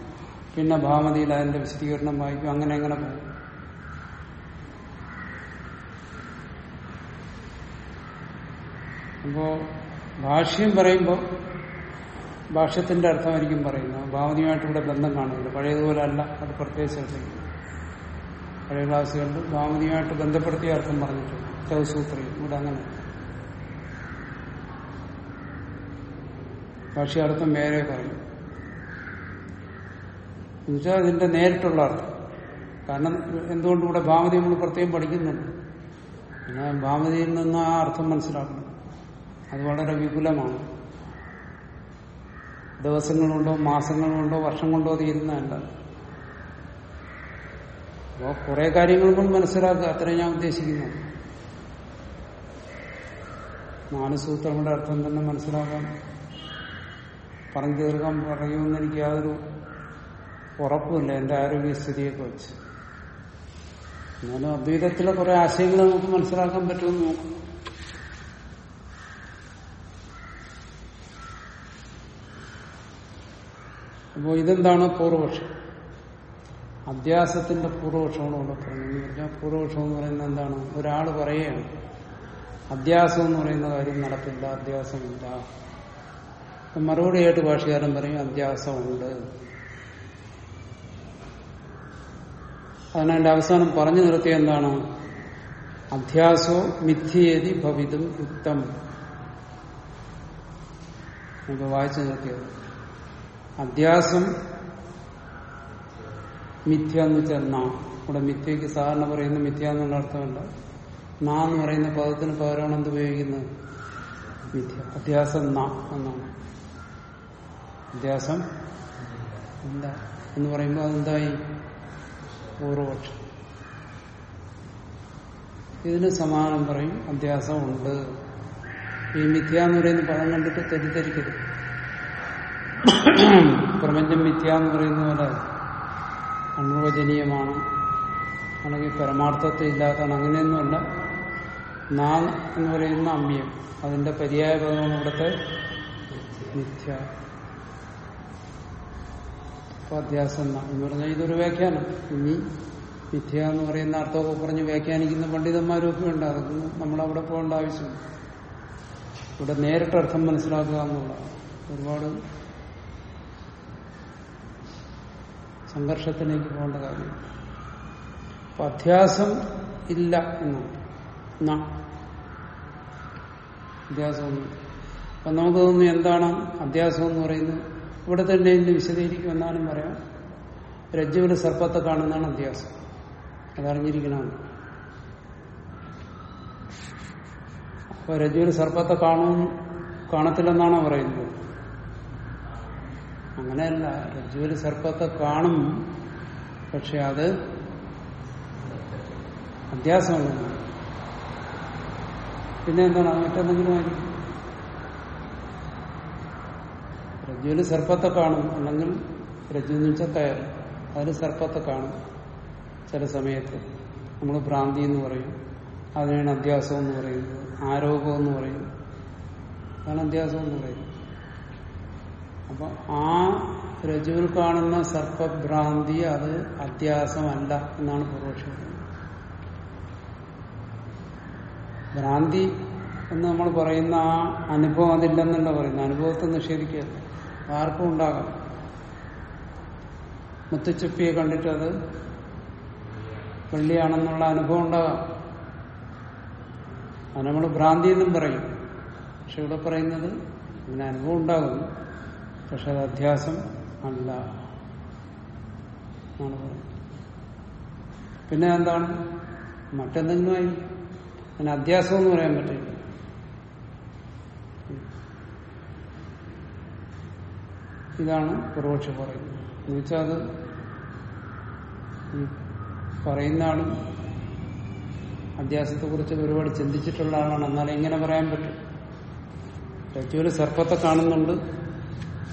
പിന്നെ ഭാമതിയിൽ അതിന്റെ വിശദീകരണം വായിക്കും. അങ്ങനെ അങ്ങനെ പോകും. അപ്പോ ഭാഷ്യം പറയുമ്പോൾ ഭാഷ്യത്തിന്റെ അർത്ഥമായിരിക്കും പറയുന്നത്. ഭാവതിയുമായിട്ട് ഇവിടെ ബന്ധം കാണുന്നില്ല. പഴയതുപോലെ അല്ല അത് പ്രത്യേകിച്ച് ശ്രദ്ധിക്കും പഴയ ക്ലാസ്സുകളിൽ ഭാവതിയുമായിട്ട് ബന്ധപ്പെടുത്തിയ അർത്ഥം പറഞ്ഞിട്ടുണ്ട്. ചൗസൂത്രി ഇവിടെ അങ്ങനെ. ഭാഷ്യാർത്ഥം വേറെ പറയും എന്നുവെച്ചാൽ അതിന്റെ നേരിട്ടുള്ള അർത്ഥം. കാരണം എന്തുകൊണ്ട് ഇവിടെ ഭാമതി നമ്മൾ പ്രത്യേകം പഠിക്കുന്നുണ്ട്? പിന്നെ ഭാമതിയിൽ നിന്ന് ആ അർത്ഥം മനസ്സിലാക്കണം. അത് വളരെ വിപുലമാണ്. ദിവസങ്ങൾ കൊണ്ടോ മാസങ്ങൾ കൊണ്ടോ വർഷം കൊണ്ടോ. തീരുന്നതല്ല അപ്പോൾ കുറെ കാര്യങ്ങൾ കൊണ്ട് മനസ്സിലാക്കുക. അത്രയും ഞാൻ ഉദ്ദേശിക്കുന്നു. നാല് അർത്ഥം തന്നെ മനസ്സിലാക്കാൻ പറഞ്ഞു തീർക്കാൻ പറയുമെന്ന് എനിക്ക് യാതൊരു ഉറപ്പുമില്ല. എന്റെ ആരോഗ്യസ്ഥിതിയൊക്കെ വെച്ച് എന്നാലും അദ്വൈതത്തിലെ കുറെ ആശയങ്ങൾ നമുക്ക് മനസ്സിലാക്കാൻ പറ്റുമെന്ന് നോക്കാം അപ്പോൾ ഇതെന്താണ് പൂർവപക്ഷം? അധ്യാസത്തിന്റെ പൂർവപക്ഷമാണ് ഇവിടെ പറയുന്നത്. എന്ന് പറഞ്ഞാൽ പൂർവപക്ഷം എന്ന് പറയുന്നത് എന്താണ്? ഒരാൾ പറയുകയാണ്. അധ്യാസം എന്ന് പറയുന്ന കാര്യം നടപ്പില്ല അധ്യാസമില്ല അപ്പൊ മറുപടിയായിട്ട് ഭാഷകാരൻ പറയും അധ്യാസമുണ്ട് അതിനതിന്റെ അവസാനം പറഞ്ഞു നിർത്തിയ എന്താണ്? അധ്യാസോ മിഥ്യേതി ഭവിതും യുക്തം. വായിച്ചു നിർത്തിയത് അധ്യാസം മിഥ്യ എന്ന് വെച്ചാൽ നാ. ഇവിടെ മിഥ്യക്ക് സാധാരണ പറയുന്ന മിഥ്യ എന്നുള്ള അർത്ഥമല്ല. നാ എന്ന് പറയുന്ന പദത്തിന് പകരമാണ് എന്ത് ഉപയോഗിക്കുന്നത്? മിഥ്യ. അധ്യാസം നാ എന്നാണ്. അധ്യാസം ഇല്ല എന്ന് പറയുമ്പോൾ അതെന്തായി? പൂർവപക്ഷം. ഇതിന് സമാനം പറയും അധ്യാസം ഉണ്ട്. ഈ മിഥ്യ എന്ന് പറയുന്ന പദം കണ്ടിട്ട് തെറ്റിദ്ധരിക്കരുത്. പ്രപഞ്ചം മിഥ്യ എന്ന് പറയുന്ന പോലെ അനുവചനീയമാണ് അല്ലെങ്കിൽ പരമാർത്ഥത്തെ ഇല്ലാത്തതാണ്. അങ്ങനെയൊന്നുമല്ല. നാൻ എന്ന് പറയുന്ന അമ്യം. അതിന്റെ പര്യായ പദമാണ് ഇവിടുത്തെ മിഥ്യ. അധ്യാസം എന്ന്. പറഞ്ഞാൽ ഇതൊരു വ്യാഖ്യാനം. ഇനി മിഥ്യ എന്ന് പറയുന്ന അർത്ഥമൊക്കെ പറഞ്ഞ് വ്യാഖ്യാനിക്കുന്ന പണ്ഡിതന്മാരും ഒക്കെ ഉണ്ട്. അതൊന്നും നമ്മളവിടെ പോകേണ്ട ആവശ്യമില്ല. ഇവിടെ നേരിട്ട് അർത്ഥം മനസ്സിലാക്കുക എന്നുള്ളതാണ്. ഒരുപാട് സംഘർഷത്തിലേക്ക് പോകേണ്ട കാര്യം. അപ്പൊ അധ്യാസം ഇല്ല എന്നാണ് അധ്യാസമൊന്നും. അപ്പൊ നമുക്ക് തോന്നുന്നു എന്താണ് അധ്യാസം എന്ന് പറയുന്നത്? ഇവിടെ തന്നെ ഇന്ന് വിശദീകരിക്കും എന്നാലും പറയാം. രജ്ജുവിന് സർപ്പത്തെ കാണുന്നതാണ് അധ്യാസം. അതറിഞ്ഞിരിക്കണം. അപ്പൊ രജ്ജുവിന് സർപ്പത്തെ കാണും കാണത്തില്ലെന്നാണോ പറയുന്നത്? അങ്ങനെയല്ല. രജ്ജുവിൽ സർപ്പത്തെ കാണും. പക്ഷെ അത് അധ്യാസമാണ് പിന്നെ എന്താണ്? മറ്റെന്തെങ്കിലും ആയിരിക്കും രജ്ജുവിൽ സർപ്പത്തെ കാണും. അല്ലെങ്കിൽ രജ്ജു എന്ന് വെച്ചാൽ കയർ അതിൽ സർപ്പത്തെ കാണും. ചില സമയത്ത് നമ്മൾ ഭ്രാന്തി എന്ന് പറയും. അതിനാണ് അധ്യാസം എന്ന് പറയുന്നത് ആരോഗ്യം എന്ന് പറയും. അതാണ് അധ്യാസം എന്ന് പറയുന്നത് അപ്പൊ ആ രജുവിൽ കാണുന്ന സർപ്പഭ്രാന്തി അത് അത്യാസമല്ല എന്നാണ് പൂർവക്ഷി ഭ്രാന്തി എന്ന് നമ്മൾ പറയുന്ന ആ അനുഭവം അതില്ലെന്നല്ല പറയുന്നത്. അനുഭവത്തെ നിഷേധിക്കുക ആർക്കും ഉണ്ടാകാം. മുത്തുച്ചുപ്പിയെ കണ്ടിട്ട് അത് വെള്ളിയാണെന്നുള്ള അനുഭവം ഉണ്ടാകാം. അത് നമ്മൾ ഭ്രാന്തി എന്നും പറയും. പക്ഷെ ഇവിടെ പറയുന്നത് അങ്ങനെ അനുഭവം ഉണ്ടാകും. പക്ഷെ അത് അധ്യാസം അല്ല. പിന്നെ എന്താണ്? മറ്റെന്തെങ്കിലുമായി? അതിന് അധ്യാസം എന്ന് പറയാൻ പറ്റില്ല. ഇതാണ് പൂർവക്ഷ പറയുന്നത്. എന്നുവെച്ചാൽ അത് ഈ പറയുന്ന ആളും അധ്യാസത്തെ കുറിച്ച് ഒരുപാട് ചിന്തിച്ചിട്ടുള്ള ആളാണ്. എന്നാലും എങ്ങനെ പറയാൻ പറ്റും. രജ്ജുവിൽ സർപ്പത്തെ കാണുന്നുണ്ട്.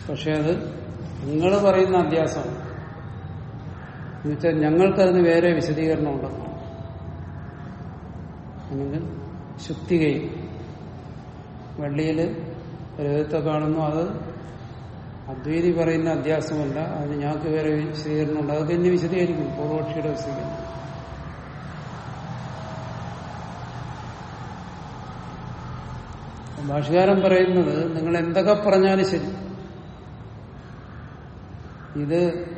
പക്ഷെ അത് നിങ്ങൾ പറയുന്ന അധ്യാസമാണ് എന്നുവെച്ചാൽ ഞങ്ങൾക്കതിന് വേറെ വിശദീകരണം ഉണ്ടെന്നാണ് അല്ലെങ്കിൽ ശുക്തികയും വെള്ളിയിൽ രജത്തെ കാണുന്നു അത് അദ്വൈതി പറയുന്ന അധ്യാസമല്ല അതിന് ഞങ്ങൾക്ക് വേറെ വിശദീകരണം ഉണ്ട് അതൊക്കെ എന്നെ വിശദീകരിക്കും. പൂർവക്ഷിയുടെ വിശദീകരണം. ഭാഷകാരൻ പറയുന്നത് നിങ്ങൾ എന്തൊക്കെ പറഞ്ഞാലും ശരി. ഇത്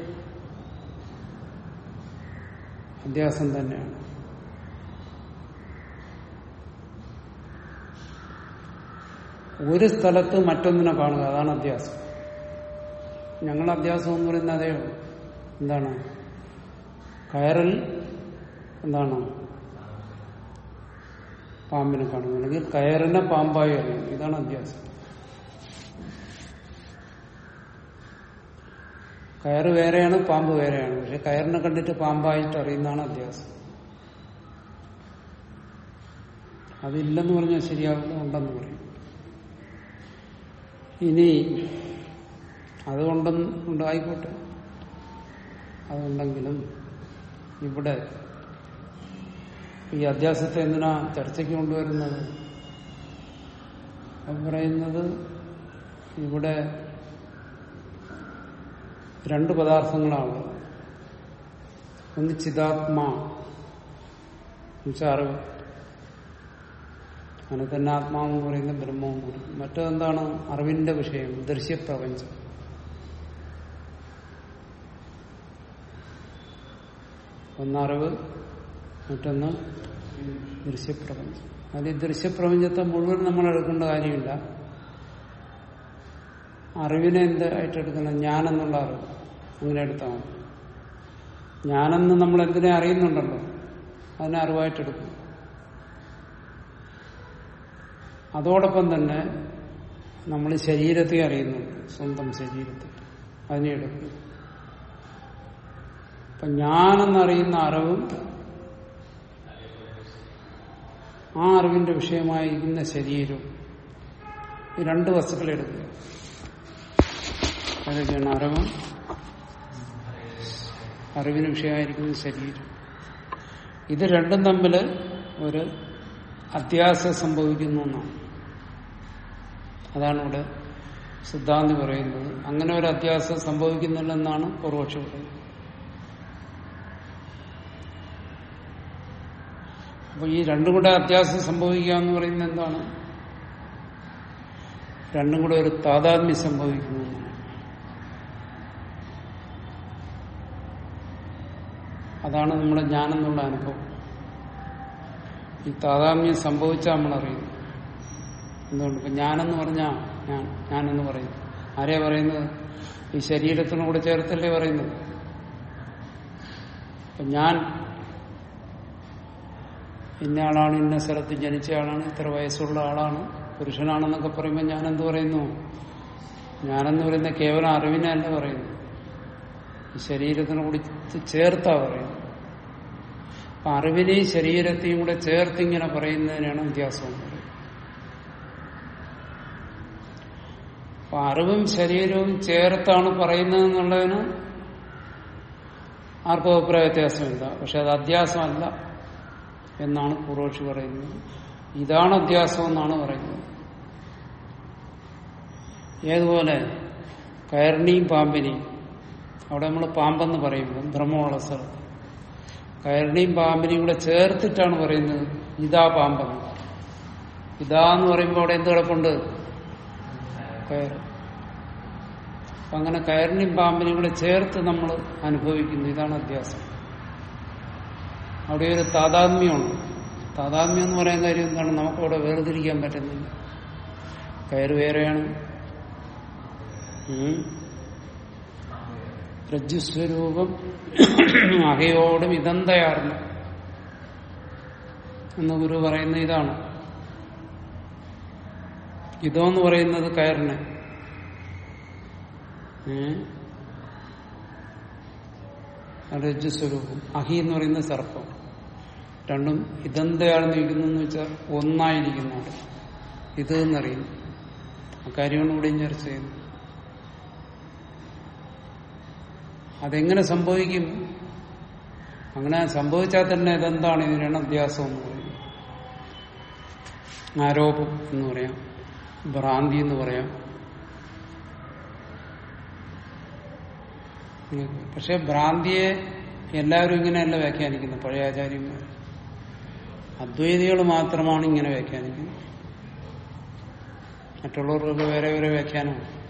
അധ്യാസം തന്നെയാണ്. ഒരു സ്ഥലത്ത് മറ്റൊന്നിനെ കാണുക അതാണ് അധ്യാസം ഞങ്ങൾ അധ്യാസം എന്ന് പറയുന്നത് അതേ എന്താണ്? കയറിൽ എന്താണ്? പാമ്പിനെ കാണുക. അല്ലെങ്കിൽ കയറിനെ പാമ്പായി അറിയും ഇതാണ് അധ്യാസം കയറ് വേറെയാണ് പാമ്പ് വേറെയാണ്. പക്ഷെ കയറിനെ കണ്ടിട്ട് പാമ്പായിട്ട് അറിയുന്നതാണ് അധ്യാസം അതില്ലെന്ന് പറഞ്ഞാൽ ശരിയാവില്ല ഉണ്ടെന്ന് പറയും. ഇനി അതുകൊണ്ടെന്ന് ഉണ്ടായിക്കോട്ടെ. അതുണ്ടെങ്കിലും ഇവിടെ ഈ അധ്യാസത്തെ എന്തിനാ ചർച്ചയ്ക്ക് കൊണ്ടുവരുന്നത്? പറയുന്നത് ഇവിടെ രണ്ട് പദാർത്ഥങ്ങളാണ്. ഒന്ന് ചിതാത്മാ. അറിവ്. അങ്ങനെ തന്നെ ആത്മാവെന്ന് പറയുന്ന ബ്രഹ്മവും കൂടി. മറ്റെന്താണ് അറിവിന്റെ വിഷയം ദൃശ്യപ്രപഞ്ചം. ഒന്ന് അറിവ് മറ്റൊന്ന് ദൃശ്യപ്രപഞ്ചം. അതിൽ ദൃശ്യപ്രപഞ്ചത്തെ മുഴുവൻ നമ്മൾ എടുക്കേണ്ട കാര്യമില്ല. അറിവിനെ എന്തായിട്ട് എടുക്കണം ഞാനെന്നുള്ള അറിവ്. അങ്ങനെ എടുത്താൽ മതി. ഞാനെന്ന് നമ്മൾ എന്തിനെ അറിയുന്നുണ്ടല്ലോ അതിനെ അറിവായിട്ടെടുക്കും. അതോടൊപ്പം തന്നെ നമ്മൾ ശരീരത്തെ അറിയുന്നുണ്ട് സ്വന്തം ശരീരത്തെ അതിനെ എടുക്കും. അപ്പൊ ഞാനെന്നറിയുന്ന അറിവും ആ അറിവിന്റെ വിഷയമായിരിക്കുന്ന ശരീരവും ഈ രണ്ട് വസ്തുക്കളെ എടുക്കുക അതൊക്കെയാണ് അറിവ്. അറിവിന് വിഷയമായിരിക്കുന്നത് ശരീരം. ഇത് രണ്ടും തമ്മിൽ ഒരു അത്യാസം സംഭവിക്കുന്നു എന്നാണ്. അതാണ് ഇവിടെ സിദ്ധാന്തി പറയുന്നത്. അങ്ങനെ ഒരു അത്യാസം സംഭവിക്കുന്നില്ലെന്നാണ് പൂർവക്ഷ പറയുന്നത്. അപ്പൊ ഈ രണ്ടും കൂടെ അത്യാസം സംഭവിക്കുക എന്ന് പറയുന്നത് എന്താണ്? രണ്ടും കൂടെ ഒരു താതാത്മ്യം സംഭവിക്കുന്നു എന്നാണ്. അതാണ് നമ്മുടെ ജ്ഞാനെന്നുള്ള അനുഭവം. ഈ താതാമ്യം സംഭവിച്ചാൽ നമ്മൾ അറിയുന്നു എന്തുകൊണ്ട്? ഇപ്പൊ ഞാനെന്ന് പറഞ്ഞാ ഞാൻ ഞാനെന്ന് പറയുന്നു. ആരെയാ പറയുന്നത്? ഈ ശരീരത്തിനോട് ചേർത്തല്ലേ പറയുന്നത്? ഇപ്പം ഞാൻ ഇന്ന ആളാണ് ഇന്ന സ്ഥലത്ത് ജനിച്ച ആളാണ് ഇത്ര വയസ്സുള്ള ആളാണ് പുരുഷനാണെന്നൊക്കെ പറയുമ്പോൾ ഞാൻ എന്ത് പറയുന്നു? ഞാനെന്ന് പറയുന്ന കേവലം അറിവിനെ അല്ല പറയുന്നു ശരീരത്തിനെ കൂടി ചേർത്താ പറയുന്നത്. അപ്പൊ അറിവിനെയും ശരീരത്തെയും കൂടെ ചേർത്തിങ്ങനെ പറയുന്നതിനാണ് വ്യത്യാസം. അപ്പൊ അറിവും ശരീരവും ചേർത്താണ് പറയുന്നത് എന്നുള്ളതിന് ആർക്കും അഭിപ്രായ വ്യത്യാസമില്ല. പക്ഷെ അത് അധ്യാസമല്ല എന്നാണ് പൂർവക്ഷി പറയുന്നത്. ഇതാണ് അധ്യാസം എന്നാണ് പറയുന്നത്. ഏതുപോലെ? കയറിനെയും പാമ്പിനെയും. അവിടെ നമ്മൾ പാമ്പെന്ന് പറയുമ്പോൾ ഭ്രമമുള്ള സ്ഥലത്ത് കയറിനെയും പാമ്പിനെയും കൂടെ ചേർത്തിട്ടാണ് പറയുന്നത് ഇതാ പാമ്പെന്ന് ഇതാ എന്ന് പറയുമ്പോൾ അവിടെ എന്ത് കിടപ്പുണ്ട്? കയർ അപ്പൊ അങ്ങനെ കയറിനെയും പാമ്പിനെയും കൂടെ ചേർത്ത് നമ്മൾ അനുഭവിക്കുന്നു. ഇതാണ് അധ്യാസം അവിടെ ഒരു താതാത്മ്യമുണ്ട്. താതാത്മ്യം എന്ന് പറയുന്ന കാര്യം എന്താണ്? നമുക്കവിടെ വേർതിരിക്കാൻ പറ്റുന്നില്ല. കയറ് വേറെയാണ്. രജ്ജുസ്വരൂപം അഹയോടും ഇതന്തയാർന്നു എന്ന് ഗുരു പറയുന്ന ഇതാണ്. ഇതോ എന്ന് പറയുന്നത് കയറിന്. രജ്ജുസ്വരൂപം അഹി എന്ന് പറയുന്ന സർപ്പം. രണ്ടും ഇതെന്തയാണെന്ന് ഇരിക്കുന്നു എന്ന് വെച്ചാൽ ഒന്നായിരിക്കുന്നു. ഇത് എന്നറിയുന്നു അക്കാര്യമാണ് ഇവിടെയും ചർച്ച ചെയ്യുന്നത്. അതെങ്ങനെ സംഭവിക്കും? അങ്ങനെ സംഭവിച്ചാൽ തന്നെ ഇതെന്താണ് ഇതിനാണ് അധ്യാസം എന്ന് പറയുന്നത് ആരോപം എന്ന് പറയാം. ഭ്രാന്തി എന്ന് പറയാം. പക്ഷെ ഭ്രാന്തിയെ എല്ലാവരും ഇങ്ങനെയല്ല വ്യാഖ്യാനിക്കുന്നത് പഴയ ആചാര്യന്മാർ. അദ്വൈതികൾ മാത്രമാണ് ഇങ്ങനെ വ്യാഖ്യാനിക്കുന്നത്. മറ്റുള്ളവർക്കൊക്കെ വേറെ വേറെ വ്യാഖ്യാനമാണ്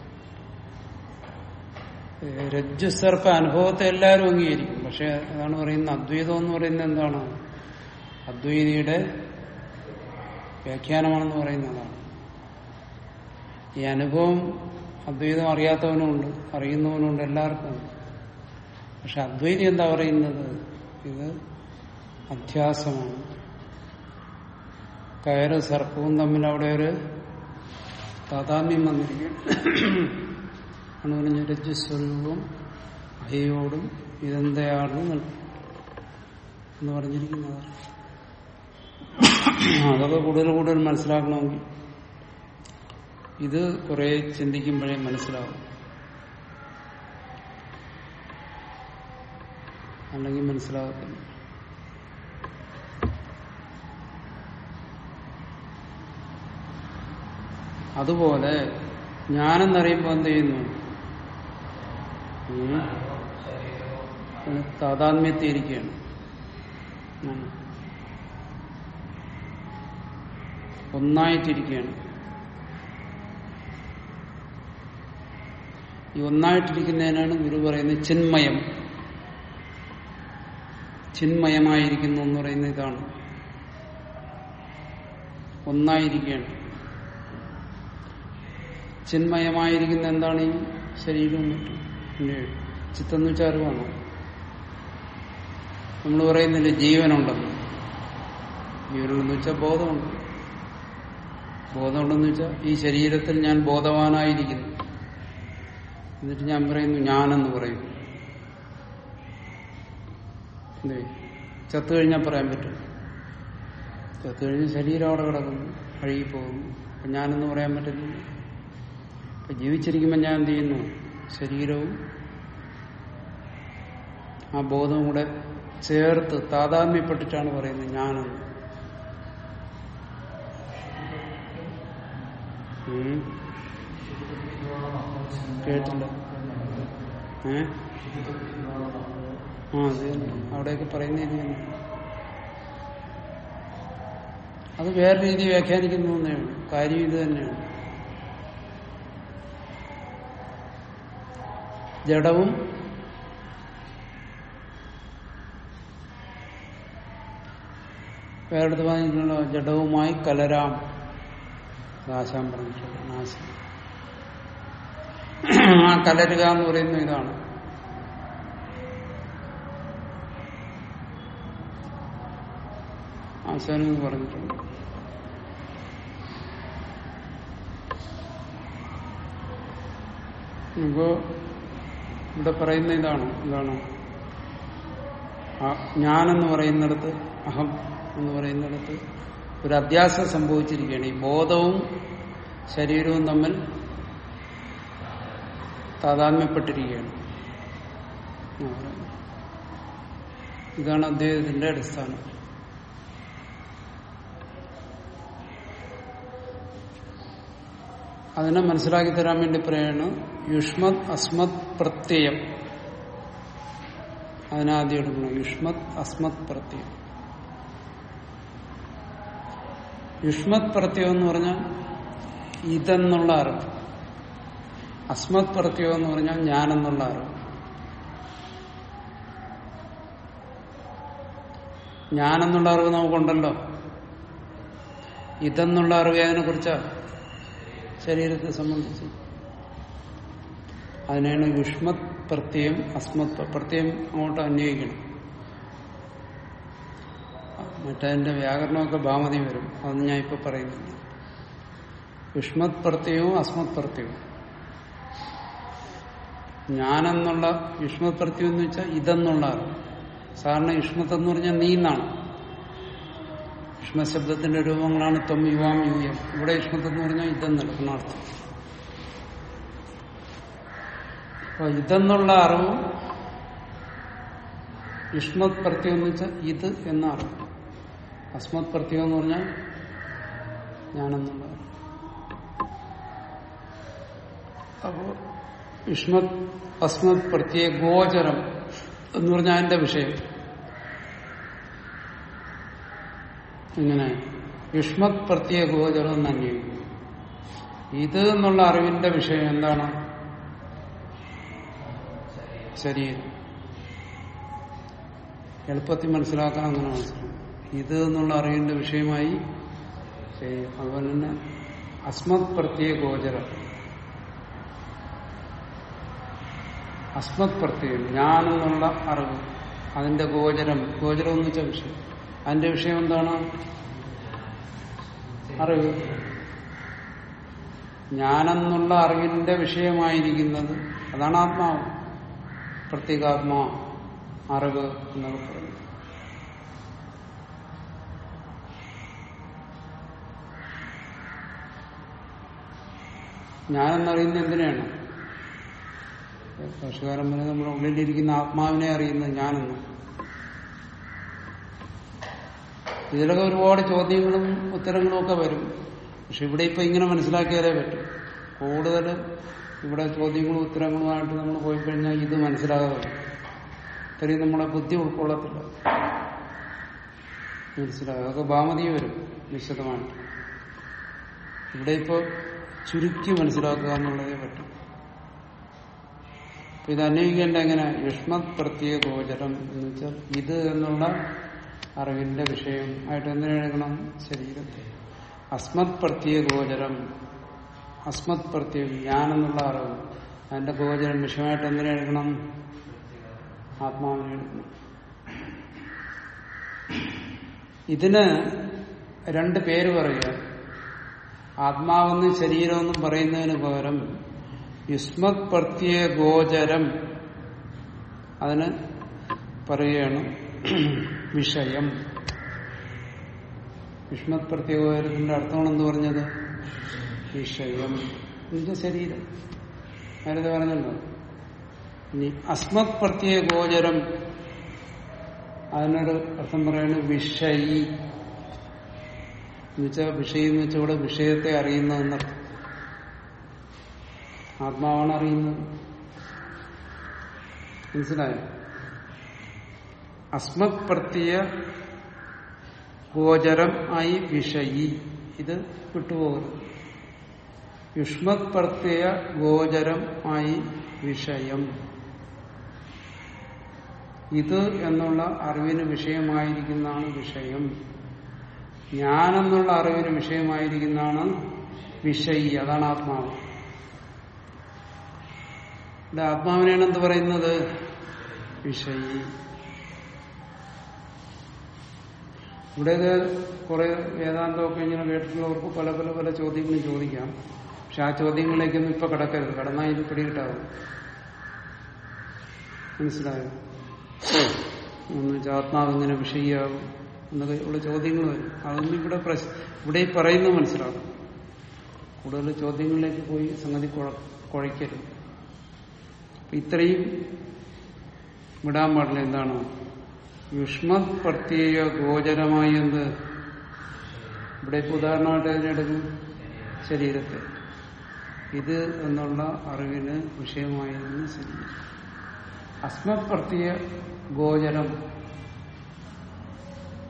രജ്ജുസർപ്പ അനുഭവത്തെ എല്ലാവരും അംഗീകരിക്കും. പക്ഷെ അതാണ് പറയുന്നത് അദ്വൈതം എന്ന് പറയുന്നത് എന്താണ്? അദ്വൈതിയുടെ വ്യാഖ്യാനമാണെന്ന് പറയുന്നതാണ്. ഈ അനുഭവം അദ്വൈതം അറിയാത്തവനുമുണ്ട് അറിയുന്നവനുമുണ്ട് എല്ലാവർക്കും. പക്ഷെ അദ്വൈതി എന്താ പറയുന്നത്? ഇത് അധ്യാസമാണ്. കയറ് സർപ്പവും തമ്മിൽ അവിടെ ഒരു താതാമ്യം വന്നിരിക്കുകയാണ് ആണ് പറഞ്ഞ രജ്ജുസ്വരൂപം അയോടും ഇതെന്തയാളും എന്ന് പറഞ്ഞിരിക്കുന്നത് അതൊക്കെ കൂടുതൽ കൂടുതൽ മനസ്സിലാക്കണമെങ്കിൽ ഇത് കുറെ ചിന്തിക്കുമ്പോഴേ മനസ്സിലാവും. അല്ലെങ്കിൽ മനസ്സിലാകത്തില്ല. അതുപോലെ ഞാനെന്നറിയുമ്പോൾ എന്ത് ചെയ്യുന്നു? താതാത്മ്യത്തിയിരിക്കുകയാണ്. ഒന്നായിട്ടിരിക്കുകയാണ്. ഈ ഒന്നായിട്ടിരിക്കുന്നതിനാണ് ഗുരു പറയുന്നത് ചിന്മയം. ചിന്മയമായിരിക്കുന്നു എന്ന് പറയുന്ന ഇതാണ്. ഒന്നായിരിക്കുകയാണ്. ചിന്മയമായിരിക്കുന്ന എന്താണ് ഈ ശരീരവും മറ്റും? പിന്നെ ചിത്തെന്ന് വെച്ചാൽ അറിവാണോ നമ്മൾ പറയുന്നില്ല ജീവനുണ്ടെന്ന് ജീവനുണ്ടെന്ന് വെച്ചാൽ ബോധമുണ്ട്. ബോധമുണ്ടെന്ന് വെച്ചാൽ ഈ ശരീരത്തിൽ ഞാൻ ബോധവാനായിരിക്കുന്നു. എന്നിട്ട് ഞാൻ പറയുന്നു ഞാനെന്ന് പറയുന്നു എന്തേ ചത്തു കഴിഞ്ഞാൽ പറയാൻ പറ്റും. ചത്തു കഴിഞ്ഞ് ശരീരം അവിടെ കിടക്കുന്നു അഴുകി പോകുന്നു. ഞാനെന്ന് പറയാൻ പറ്റില്ല ജീവിച്ചിരിക്കുമ്പോൾ ഞാൻ എന്ത് ചെയ്യുന്നു? ശരീരവും ആ ബോധം കൂടെ ചേർത്ത് താതാത്മ്യപ്പെട്ടിട്ടാണ് പറയുന്നത് ഞാനെന്ന്. കേട്ടില്ല. ഏ? ആ അത് അവിടെയൊക്കെ പറയുന്ന ഇത് തന്നെ. അത് വേറെ രീതി വ്യാഖ്യാനിക്കുന്നു തന്നെയാണ് കാര്യം ഇത് തന്നെയാണ്. ജഡവും വേറെടുത്ത് പറഞ്ഞിട്ടുണ്ടോ ജഡവുമായി കലരാം. ആശാൻ പറഞ്ഞിട്ടുണ്ട് നാശം. ആ കലരുക എന്ന് പറയുന്ന ഇതാണ്. ആശാനും പറഞ്ഞിട്ടുണ്ട്. ഇപ്പോ ഇവിടെ പറയുന്ന ഇതാണ് എന്താണ്? ഞാനെന്ന് പറയുന്നിടത്ത് അഹം എന്ന് പറയുന്നിടത്ത് ഒരു അധ്യാസം സംഭവിച്ചിരിക്കുകയാണ്. ഈ ബോധവും ശരീരവും തമ്മിൽ താതാത്മ്യപ്പെട്ടിരിക്കുകയാണ്. ഇതാണ് അദ്ദേഹത്തിന്റെ അടിസ്ഥാനം. അതിനെ മനസ്സിലാക്കി തരാൻ വേണ്ടി പറയാണ് യുഷ്മത് അസ്മത് പ്രത്യയം. അതിനാദ്യം എടുക്കണം. യുഷ്മത് അസ്മത് പ്രത്യയം. യുഷ്മത് പ്രത്യയം എന്ന് പറഞ്ഞാൽ ഇതെന്നുള്ള അറിവ്. അസ്മത് പ്രത്യയം എന്ന് പറഞ്ഞാൽ ഞാനെന്നുള്ള അറിവ്. ഞാനെന്നുള്ള അറിവ് നമുക്കുണ്ടല്ലോ. ഇതെന്നുള്ള അറിവ് അതിനെ കുറിച്ചാ? ശരീരത്തെ സംബന്ധിച്ച്. അതിനാണ് യുഷ്മത് പ്രത്യയം അസ്മത് പ്രത്യയം അങ്ങോട്ട് അന്വയിക്കണം. മറ്റതിന്റെ വ്യാകരണമൊക്കെ ഭാമതി വരും. അതൊന്നും ഞാൻ ഇപ്പൊ പറയുന്നില്ല. യുഷ്മത് പ്രത്യയവും അസ്മത് പ്രത്യയവും ഞാനെന്നുള്ള യുഷ്മത് പ്രത്യം എന്ന് വെച്ചാൽ ഇതെന്നുള്ള സാധാരണ യുഷ്മത്ത് എന്ന് പറഞ്ഞാൽ നീ എന്നാണ് യുഷ്മ ശബ്ദത്തിന്റെ രൂപങ്ങളാണ് ത്വം യുവാം യൂയം ഇവിടെ യുഷ്മത്ത് എന്ന് പറഞ്ഞാൽ ഇതെന്നല്ല അർത്ഥം അപ്പൊ ഇതെന്നുള്ള അറിവും യുഷ്മത് പ്രത്യം എന്ന് വെച്ചാൽ ഇത് എന്ന അറിവ്. അസ്മത് പ്രത്യേകം എന്ന് പറഞ്ഞാൽ ഞാനെന്നുള്ള അറിവ് അപ്പോ യുഷ്മത് അസ്മത് പ്രത്യേക ഗോചരം എന്ന് പറഞ്ഞാൽ അതിന്റെ വിഷയം. ഇങ്ങനെ യുഷ്മത് പ്രത്യേക ഗോചരം എന്ന് അന്വയിക്കും ഇത് എന്നുള്ള അറിവിന്റെ വിഷയം എന്താണ്? ശരീരം. എളുപ്പത്തിൽ മനസ്സിലാക്കാൻ അങ്ങനെ മനസ്സിലാക്കും ഇത് എന്നുള്ള അറിവിന്റെ വിഷയമായി അതുപോലെ തന്നെ അസ്മത് പ്രത്യേക ഗോചരം. അസ്മത് പ്രത്യേകം ഞാൻ എന്നുള്ള അറിവ് അതിന്റെ ഗോചരം. ഗോചരം എന്ന് വെച്ച വിഷയം. അതിന്റെ വിഷയം എന്താണ്? അറിവ്. ഞാനെന്നുള്ള അറിവിന്റെ വിഷയമായിരിക്കുന്നത് അതാണ് ആത്മാവ്. പ്രത്യേകാത്മാ അറിവ് എന്നൊക്കെ പറയുന്നത് ഞാനെന്നറിയുന്നത് എന്തിനാണ് ഭാഷകാരൻ പറഞ്ഞത് നമ്മുടെ ഉള്ളിലിരിക്കുന്ന ആത്മാവിനെ അറിയുന്നത് ഞാനെന്ന്. ഇതിലൊക്കെ ഒരുപാട് ചോദ്യങ്ങളും ഉത്തരങ്ങളും ഒക്കെ വരും. പക്ഷെ ഇവിടെ ഇപ്പൊ ഇങ്ങനെ മനസ്സിലാക്കിയാലേ പറ്റും. കൂടുതൽ ഇവിടെ ചോദ്യങ്ങളും ഉത്തരങ്ങളുമായിട്ട് നമ്മൾ പോയി കഴിഞ്ഞാൽ ഇത് മനസ്സിലാകാതെ. ഇത്രയും നമ്മളെ ബുദ്ധി ഉൾക്കൊള്ളത്തില്ല. മനസ്സിലാകും അതൊക്കെ ഭാമതി വരും വിശദമായിട്ട്. ഇവിടെ ഇപ്പോ ചുരുക്കി മനസ്സിലാക്കുക എന്നുള്ളതേ പറ്റും. ഇത് അന്വയിക്കേണ്ട എങ്ങനെ? യുഷ്മത് പ്രത്യേക ഗോചരം എന്ന് വെച്ചാൽ ഇത് എന്നുള്ള അറിവിന്റെ വിഷയം ആയിട്ട് എന്തിനു എഴുതണം ശരീരത്തെ അസ്മത് പ്രത്യേക ഗോചരം. അസ്മത് പ്രത്യേകം ഞാനെന്നുള്ള അറിവ്. അതിന്റെ ഗോചരം വിഷയമായിട്ട് എന്തിനു എഴുതണം ആത്മാവിനെ എടുക്കണം. ഇതിന് രണ്ട് പേര് പറയുക. ആത്മാവെന്നും ശരീരമെന്നും പറയുന്നതിന് പകരം യുസ്മത് പ്രത്യേക ഗോചരം അതിന് പറയുകയാണ് വിഷയം. യുഷ്മത് പ്രത്യേക ഗോചരത്തിന്റെ അർത്ഥമാണ് എന്ത് പറഞ്ഞത്? വിഷയം. എന്റെ ശരീരം. നേരത്തെ പറഞ്ഞല്ലോ. ഇനി അസ്മത് പ്രത്യേക ഗോചരം അതിനൊരു അർത്ഥം പറയുന്നത് വിഷയി. എന്നുവെച്ചാൽ വിഷയം എന്ന് വെച്ചാൽ ഇവിടെ വിഷയത്തെ അറിയുന്നതെന്നർത്ഥം ആത്മാവാണ് അറിയുന്നത്. മനസ്സിലായോ? അസ്മത് പ്രത്യ ഗോചരം ആയി വിഷയി. ഇത് വിട്ടുപോകരുത്. യുഷ്മപ്രത്യ ഗോചരം ആയി വിഷയം. ഇത് എന്നുള്ള അറിവിന് വിഷയമായിരിക്കുന്നതാണ് വിഷയം. ഞാനെന്നുള്ള അറിവിന് വിഷയമായിരിക്കുന്നതാണ് വിഷയി അതാണ് ആത്മാവ്. ഇവിടെ ആത്മാവിനെയാണ് എന്ത് പറയുന്നത്? വിഷയി. ഇവിടെ കുറെ വേദാന്തമൊക്കെ ഇങ്ങനെ കേട്ടിട്ടുള്ളവർക്ക് പല പല പല ചോദ്യങ്ങളും ചോദിക്കാം. പക്ഷെ ആ ചോദ്യങ്ങളിലേക്കൊന്നും ഇപ്പൊ കിടക്കരുത്. കടന്നാൽ ഇത് പിടികിട്ടാവും. മനസ്സിലായോ? എന്ന് വെച്ചാൽ ആത്മാവ് ഇങ്ങനെ വിഷയാകും എന്നൊക്കെ ഉള്ള ചോദ്യങ്ങൾ വരും. അതൊന്നും ഇവിടെ ഇവിടെ പറയുന്ന മനസ്സിലാകും കൂടുതൽ ചോദ്യങ്ങളിലേക്ക് പോയി സംഗതി കുഴക്കരുത് അപ്പൊ ഇത്രയും വിടാൻ പാടില്ല എന്താണ്? യുഷ്മത് പ്രത്യേക ഗോചരമായി എന്ത്? ഇവിടെ ഇപ്പൊ ഉദാഹരണമായിട്ട് അതിനെടുക്കും ശരീരത്തെ. ഇത് എന്നുള്ള അറിവിന് വിഷയമായിരുന്നു ശരീരം അസ്മത് പ്രത്യേക ഗോചരം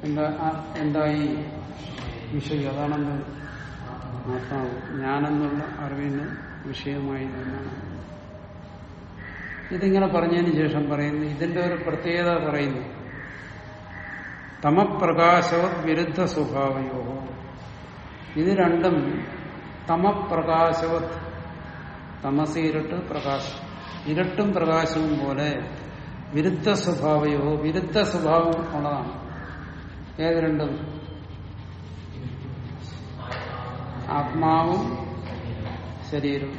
എന്താ എന്താ എന്തായി വിഷയം? അതാണെന്ന് ആത്മാവ് ഞാനെന്നുള്ള അറിവിന് വിഷയമായി ഇതിങ്ങനെ പറഞ്ഞതിന് ശേഷം പറയുന്നു ഇതിന്റെ ഒരു പ്രത്യേകത പറയുന്നു. തമപ്രകാശവത് വിരുദ്ധ സ്വഭാവയോ ഇത് രണ്ടും തമപ്രകാശവത്. തമസ് ഇരട്ട് പ്രകാശം. ഇരട്ടും പ്രകാശവും പോലെ വിരുദ്ധ സ്വഭാവയോ വിരുദ്ധ സ്വഭാവം ഉള്ളതാണ്. ഏത് രണ്ടും ആത്മാവും ശരീരവും.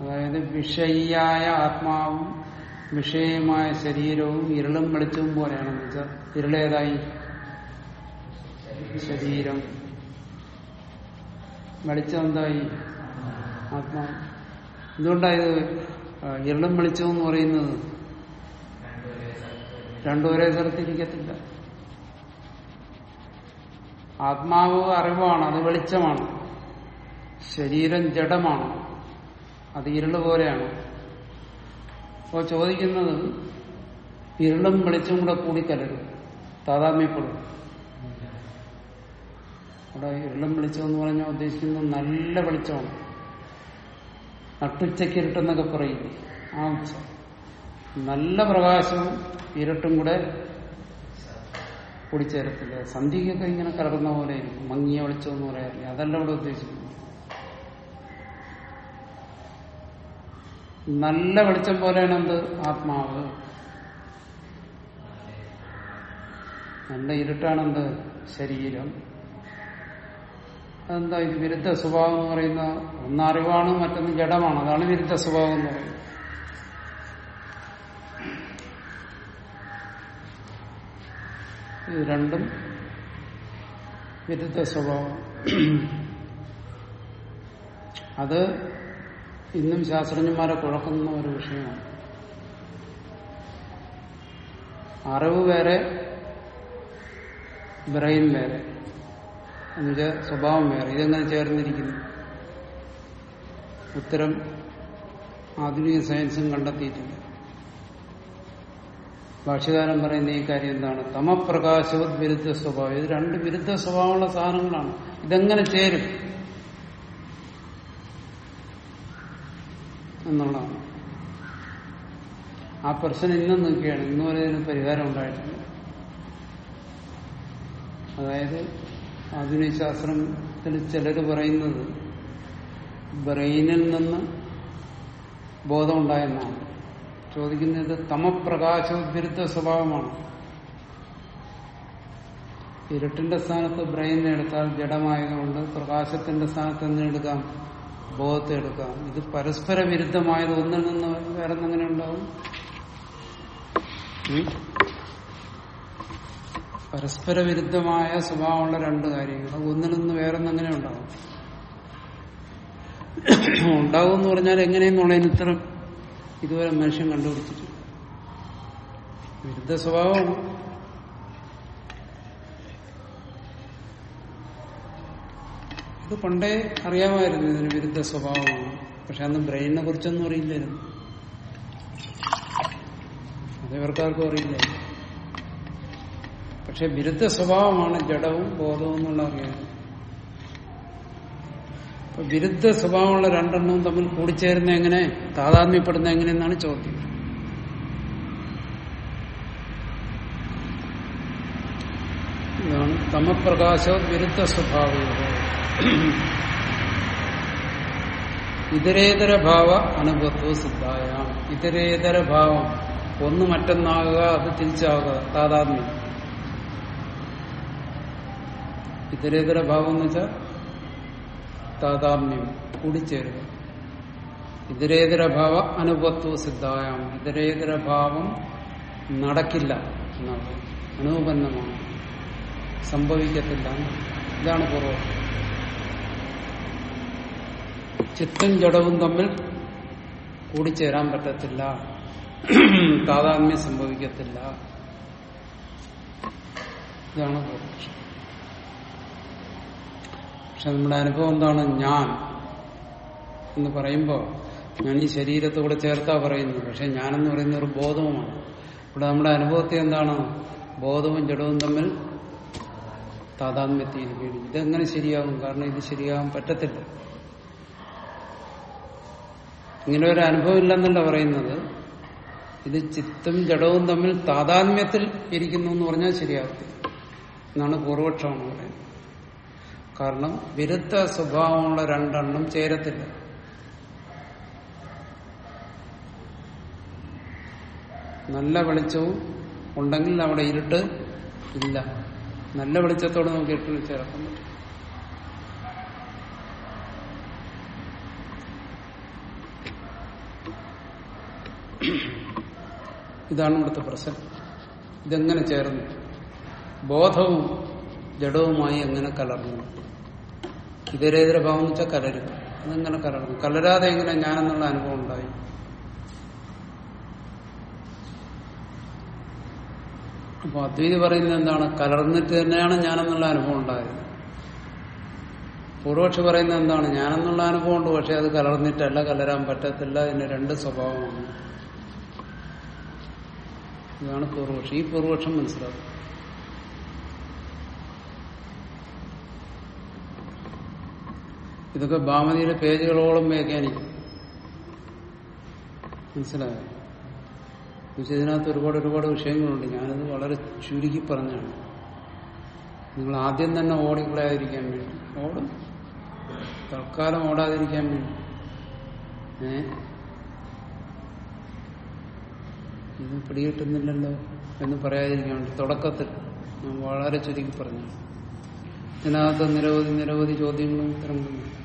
അതായത് വിഷയിയായ ആത്മാവും വിഷയമായ ശരീരവും ഇരുളും വെളിച്ചവും പോലെയാണെന്ന് വെച്ചാൽ ഇരുളേതായി ശരീരം. വെളിച്ചം എന്തായി? ആത്മാവ്. എന്തുകൊണ്ടായത്? ഇരുളും വെളിച്ചവും എന്ന് പറയുന്നത്? രണ്ടു ഒരേ സ്ഥലത്തിരിക്കത്തില്ല ആത്മാവ് അറിവാണ് അത് വെളിച്ചമാണ്. ശരീരം ജഡമാണ്. അത് ഇരുൾ പോലെയാണ്. അപ്പോൾ ചോദിക്കുന്നത് ഇരുളും വെളിച്ചും കൂടെ കൂടിക്കലരും. താതാമ്യപ്പെടും അവിടെ ഇരുളും വെളിച്ചം എന്ന് പറഞ്ഞാൽ ഉദ്ദേശിക്കുന്നത് നല്ല വെളിച്ചമാണ്. നട്ടുച്ചയ്ക്ക് ഇരുട്ടെന്നൊക്കെ പറയും. ആ ഉച്ച. നല്ല പ്രകാശവും ഇരുട്ടും കൂടെ കൂടിച്ചേരത്തില്ല സന്ധ്യയൊക്കെ ഇങ്ങനെ കലർന്ന പോലെ. മങ്ങിയ വെളിച്ചം എന്ന് പറയാറില്ല. അതല്ല ഇവിടെ ഉദ്ദേശിക്കുന്നത്. നല്ല വെളിച്ചം പോലെയാണ് എന്ത്? ആത്മാവ്. നല്ല ഇരുട്ടാണെന്ത് ശരീരം. അതെന്താ ഇത് വിരുദ്ധ സ്വഭാവം എന്ന് പറയുന്ന ഒന്ന് അറിവാണ് മറ്റൊന്ന് ജഡമാണ്. അതാണ് വിരുദ്ധ സ്വഭാവം എന്ന് പറയുന്നത്. ഇത് രണ്ടും വിരുദ്ധ സ്വഭാവം. അത് ഇന്നും ശാസ്ത്രജ്ഞന്മാരെ കുഴക്കുന്ന ഒരു വിഷയമാണ്. അറിവ് വേറെ ബ്രെയിൻ വേറെ എന്നുവെച്ചാൽ സ്വഭാവം വേറെ. ഇതെങ്ങനെ ചേർന്നിരിക്കുന്നു? ഉത്തരം ആധുനിക സയൻസും കണ്ടെത്തിയിട്ടില്ല ഭാഷ്യകാരൻ പറയുന്ന ഈ കാര്യം എന്താണ്? തമപ്രകാശവത് വിരുദ്ധ സ്വഭാവം. ഇത് രണ്ട് വിരുദ്ധ സ്വഭാവമുള്ള സാധനങ്ങളാണ്. ഇതെങ്ങനെ ചേരും? എന്നുള്ളതാണ്. ആ പ്രശ്നം ഇന്നും നിൽക്കുകയാണ്. ഇന്നും വരെ ഇതിന് പരിഹാരം ഉണ്ടായിട്ടില്ല. അതായത് ആധുനിക ശാസ്ത്രത്തിൽ ചിലർ പറയുന്നത് ബ്രെയിനിൽ നിന്ന് ബോധമുണ്ടായെന്നാണ്. ചോദിക്കുന്നത് തമപ്രകാശോദ്വിരുദ്ധ സ്വഭാവമാണ്. ഇരുട്ടിന്റെ സ്ഥാനത്ത് ബ്രെയിനെ എടുത്താൽ ജഡമായതുകൊണ്ട് പ്രകാശത്തിന്റെ സ്ഥാനത്ത് എന്ന് എടുക്കാം ബോധത്തെ എടുക്കാം. ഇത് പരസ്പര വിരുദ്ധമായത് ഒന്നിൽ നിന്ന് വേറെ എങ്ങനെ ഉണ്ടാവും? പരസ്പര വിരുദ്ധമായ സ്വഭാവമുള്ള രണ്ട് കാര്യങ്ങൾ ഒന്നിൽ നിന്ന് വേറെ എങ്ങനെ ഉണ്ടാവും. ഉണ്ടാവും എന്ന് പറഞ്ഞാൽ എങ്ങനെയെന്നുള്ളതിന് ഇത്തരം ഇതുവരെ മനുഷ്യൻ കണ്ടുപിടിച്ചിട്ട് വിരുദ്ധ സ്വഭാവമാണ് ഇത് പണ്ടേ അറിയാമായിരുന്നു ഇതിന് വിരുദ്ധ സ്വഭാവമാണ്. പക്ഷെ അന്ന് ബ്രെയിനിനെ കുറിച്ചൊന്നും അറിയില്ലായിരുന്നു. അത് ഇവർക്കാർക്കും അറിയില്ലായിരുന്നു. പക്ഷെ വിരുദ്ധ സ്വഭാവമാണ് ജഡവും ബോധവും എന്നുള്ള അറിയാം അപ്പൊ വിരുദ്ധ സ്വഭാവമുള്ള രണ്ടെണ്ണവും തമ്മിൽ കൂടിച്ചേരുന്ന എങ്ങനെ താതാത്മ്യപ്പെടുന്ന എങ്ങനെയെന്നാണ് ചോദ്യം. ഇതാണ് തമപ്രകാശ വിരുദ്ധ സ്വഭാവ ഇതരേതര ഭാവ അനുഭവത്വ സിദ്ധായ. ഇതരേതര ഭാവം. ഒന്ന് മറ്റൊന്നാകുക അത് തിരിച്ചാകുക. താതാത്മ്യം. ഇതരേതര ഭാവം എന്ന് വെച്ചാൽ താതാത്മ്യം കൂടിച്ചേരുക ഇതരേതരഭാവ അനുപത്വ സിദ്ധായാം ഇതരേതര ഭാവം നടക്കില്ല എന്നാണ്. അനുപന്നമാണ് സംഭവിക്കത്തില്ല ഇതാണ് പൂർവം ചിത്തും ജഡവും തമ്മിൽ കൂടിച്ചേരാൻ പറ്റത്തില്ല. താതാത്മ്യം സംഭവിക്കത്തില്ല. ഇതാണ് പൂർവപക്ഷം പക്ഷെ നമ്മുടെ അനുഭവം എന്താണ്? ഞാൻ എന്ന് പറയുമ്പോൾ ഞാൻ ഈ ശരീരത്തോടെ ചേർത്താ പറയുന്നത്. പക്ഷെ ഞാനെന്ന് പറയുന്ന ഒരു ബോധവുമാണ്. ഇവിടെ നമ്മുടെ അനുഭവത്തെ എന്താണ്? ബോധവും ജഡവും തമ്മിൽ താതാത്മ്യത്തിയിരിക്കുകയാണ് ഇതെങ്ങനെ ശരിയാകും? കാരണം ഇത് ശരിയാകാൻ പറ്റത്തില്ല. ഇങ്ങനെ ഒരു അനുഭവം ഇല്ലെന്നല്ല പറയുന്നത്. ഇത് ചിത്തും ജഡവും തമ്മിൽ താതാത്മ്യത്തിൽ ഇരിക്കുന്നു എന്ന് പറഞ്ഞാൽ ശരിയാകത്തില്ല എന്നാണ് പൂർവക്ഷമെന്ന് പറയുന്നത്. കാരണം വിരുദ്ധ സ്വഭാവമുള്ള രണ്ടെണ്ണം ചേരത്തില്ല. നല്ല വെളിച്ചവും ഉണ്ടെങ്കിൽ അവിടെ ഇരുട്ട് ഇല്ല. നല്ല വെളിച്ചത്തോടെ നമുക്ക് ഇരുട്ടിൽ ചേർക്കാൻ ഇതാണ് ഇവിടുത്തെ പ്രശ്നം. ഇതെങ്ങനെ ചേർന്നു? ബോധവും ജഡവുമായി എങ്ങനെ കലർന്നു? ഇതരേതര ഭാവം വെച്ചാൽ കലരുക അതെങ്ങനെ കലർന്നു കലരാതെ എങ്ങനെ ഞാനെന്നുള്ള അനുഭവം ഉണ്ടായി? അപ്പൊ അദ്വൈതി പറയുന്നത് എന്താണ്? കലർന്നിട്ട് തന്നെയാണ് ഞാനെന്നുള്ള അനുഭവം ഉണ്ടായത്. പൂർവക്ഷി പറയുന്നത് എന്താണ്? ഞാനെന്നുള്ള അനുഭവം ഉണ്ട് പക്ഷെ അത് കലർന്നിട്ടല്ല കലരാൻ പറ്റത്തില്ല ഇതിന് രണ്ട് സ്വഭാവമാണ്. ഇതാണ് പൂർവക്ഷം ഈ പൂർവക്ഷം മനസ്സിലാക്കും ഇതൊക്കെ ഭാമതിയുടെ പേജുകളോളം വ്യാഖ്യാനിക്കും മനസ്സിലായോ? പക്ഷെ ഇതിനകത്ത് ഒരുപാട് ഒരുപാട് വിഷയങ്ങളുണ്ട്. ഞാനത് വളരെ ചുരുക്കി പറഞ്ഞാണ് നിങ്ങൾ ആദ്യം തന്നെ ഓടിക്കളയാതിരിക്കാൻ വേണ്ടി. ഓടും. തൽക്കാലം ഓടാതിരിക്കാൻ വേണ്ടി. ഏ? ഇത് പിടികിട്ടുന്നില്ലല്ലോ എന്ന് പറയാതിരിക്കാൻ വേണ്ടി. തുടക്കത്തിൽ ഞാൻ വളരെ ചുരുക്കി പറഞ്ഞു ഇതിനകത്ത് നിരവധി നിരവധി ചോദ്യങ്ങളും ഉത്തരങ്ങളും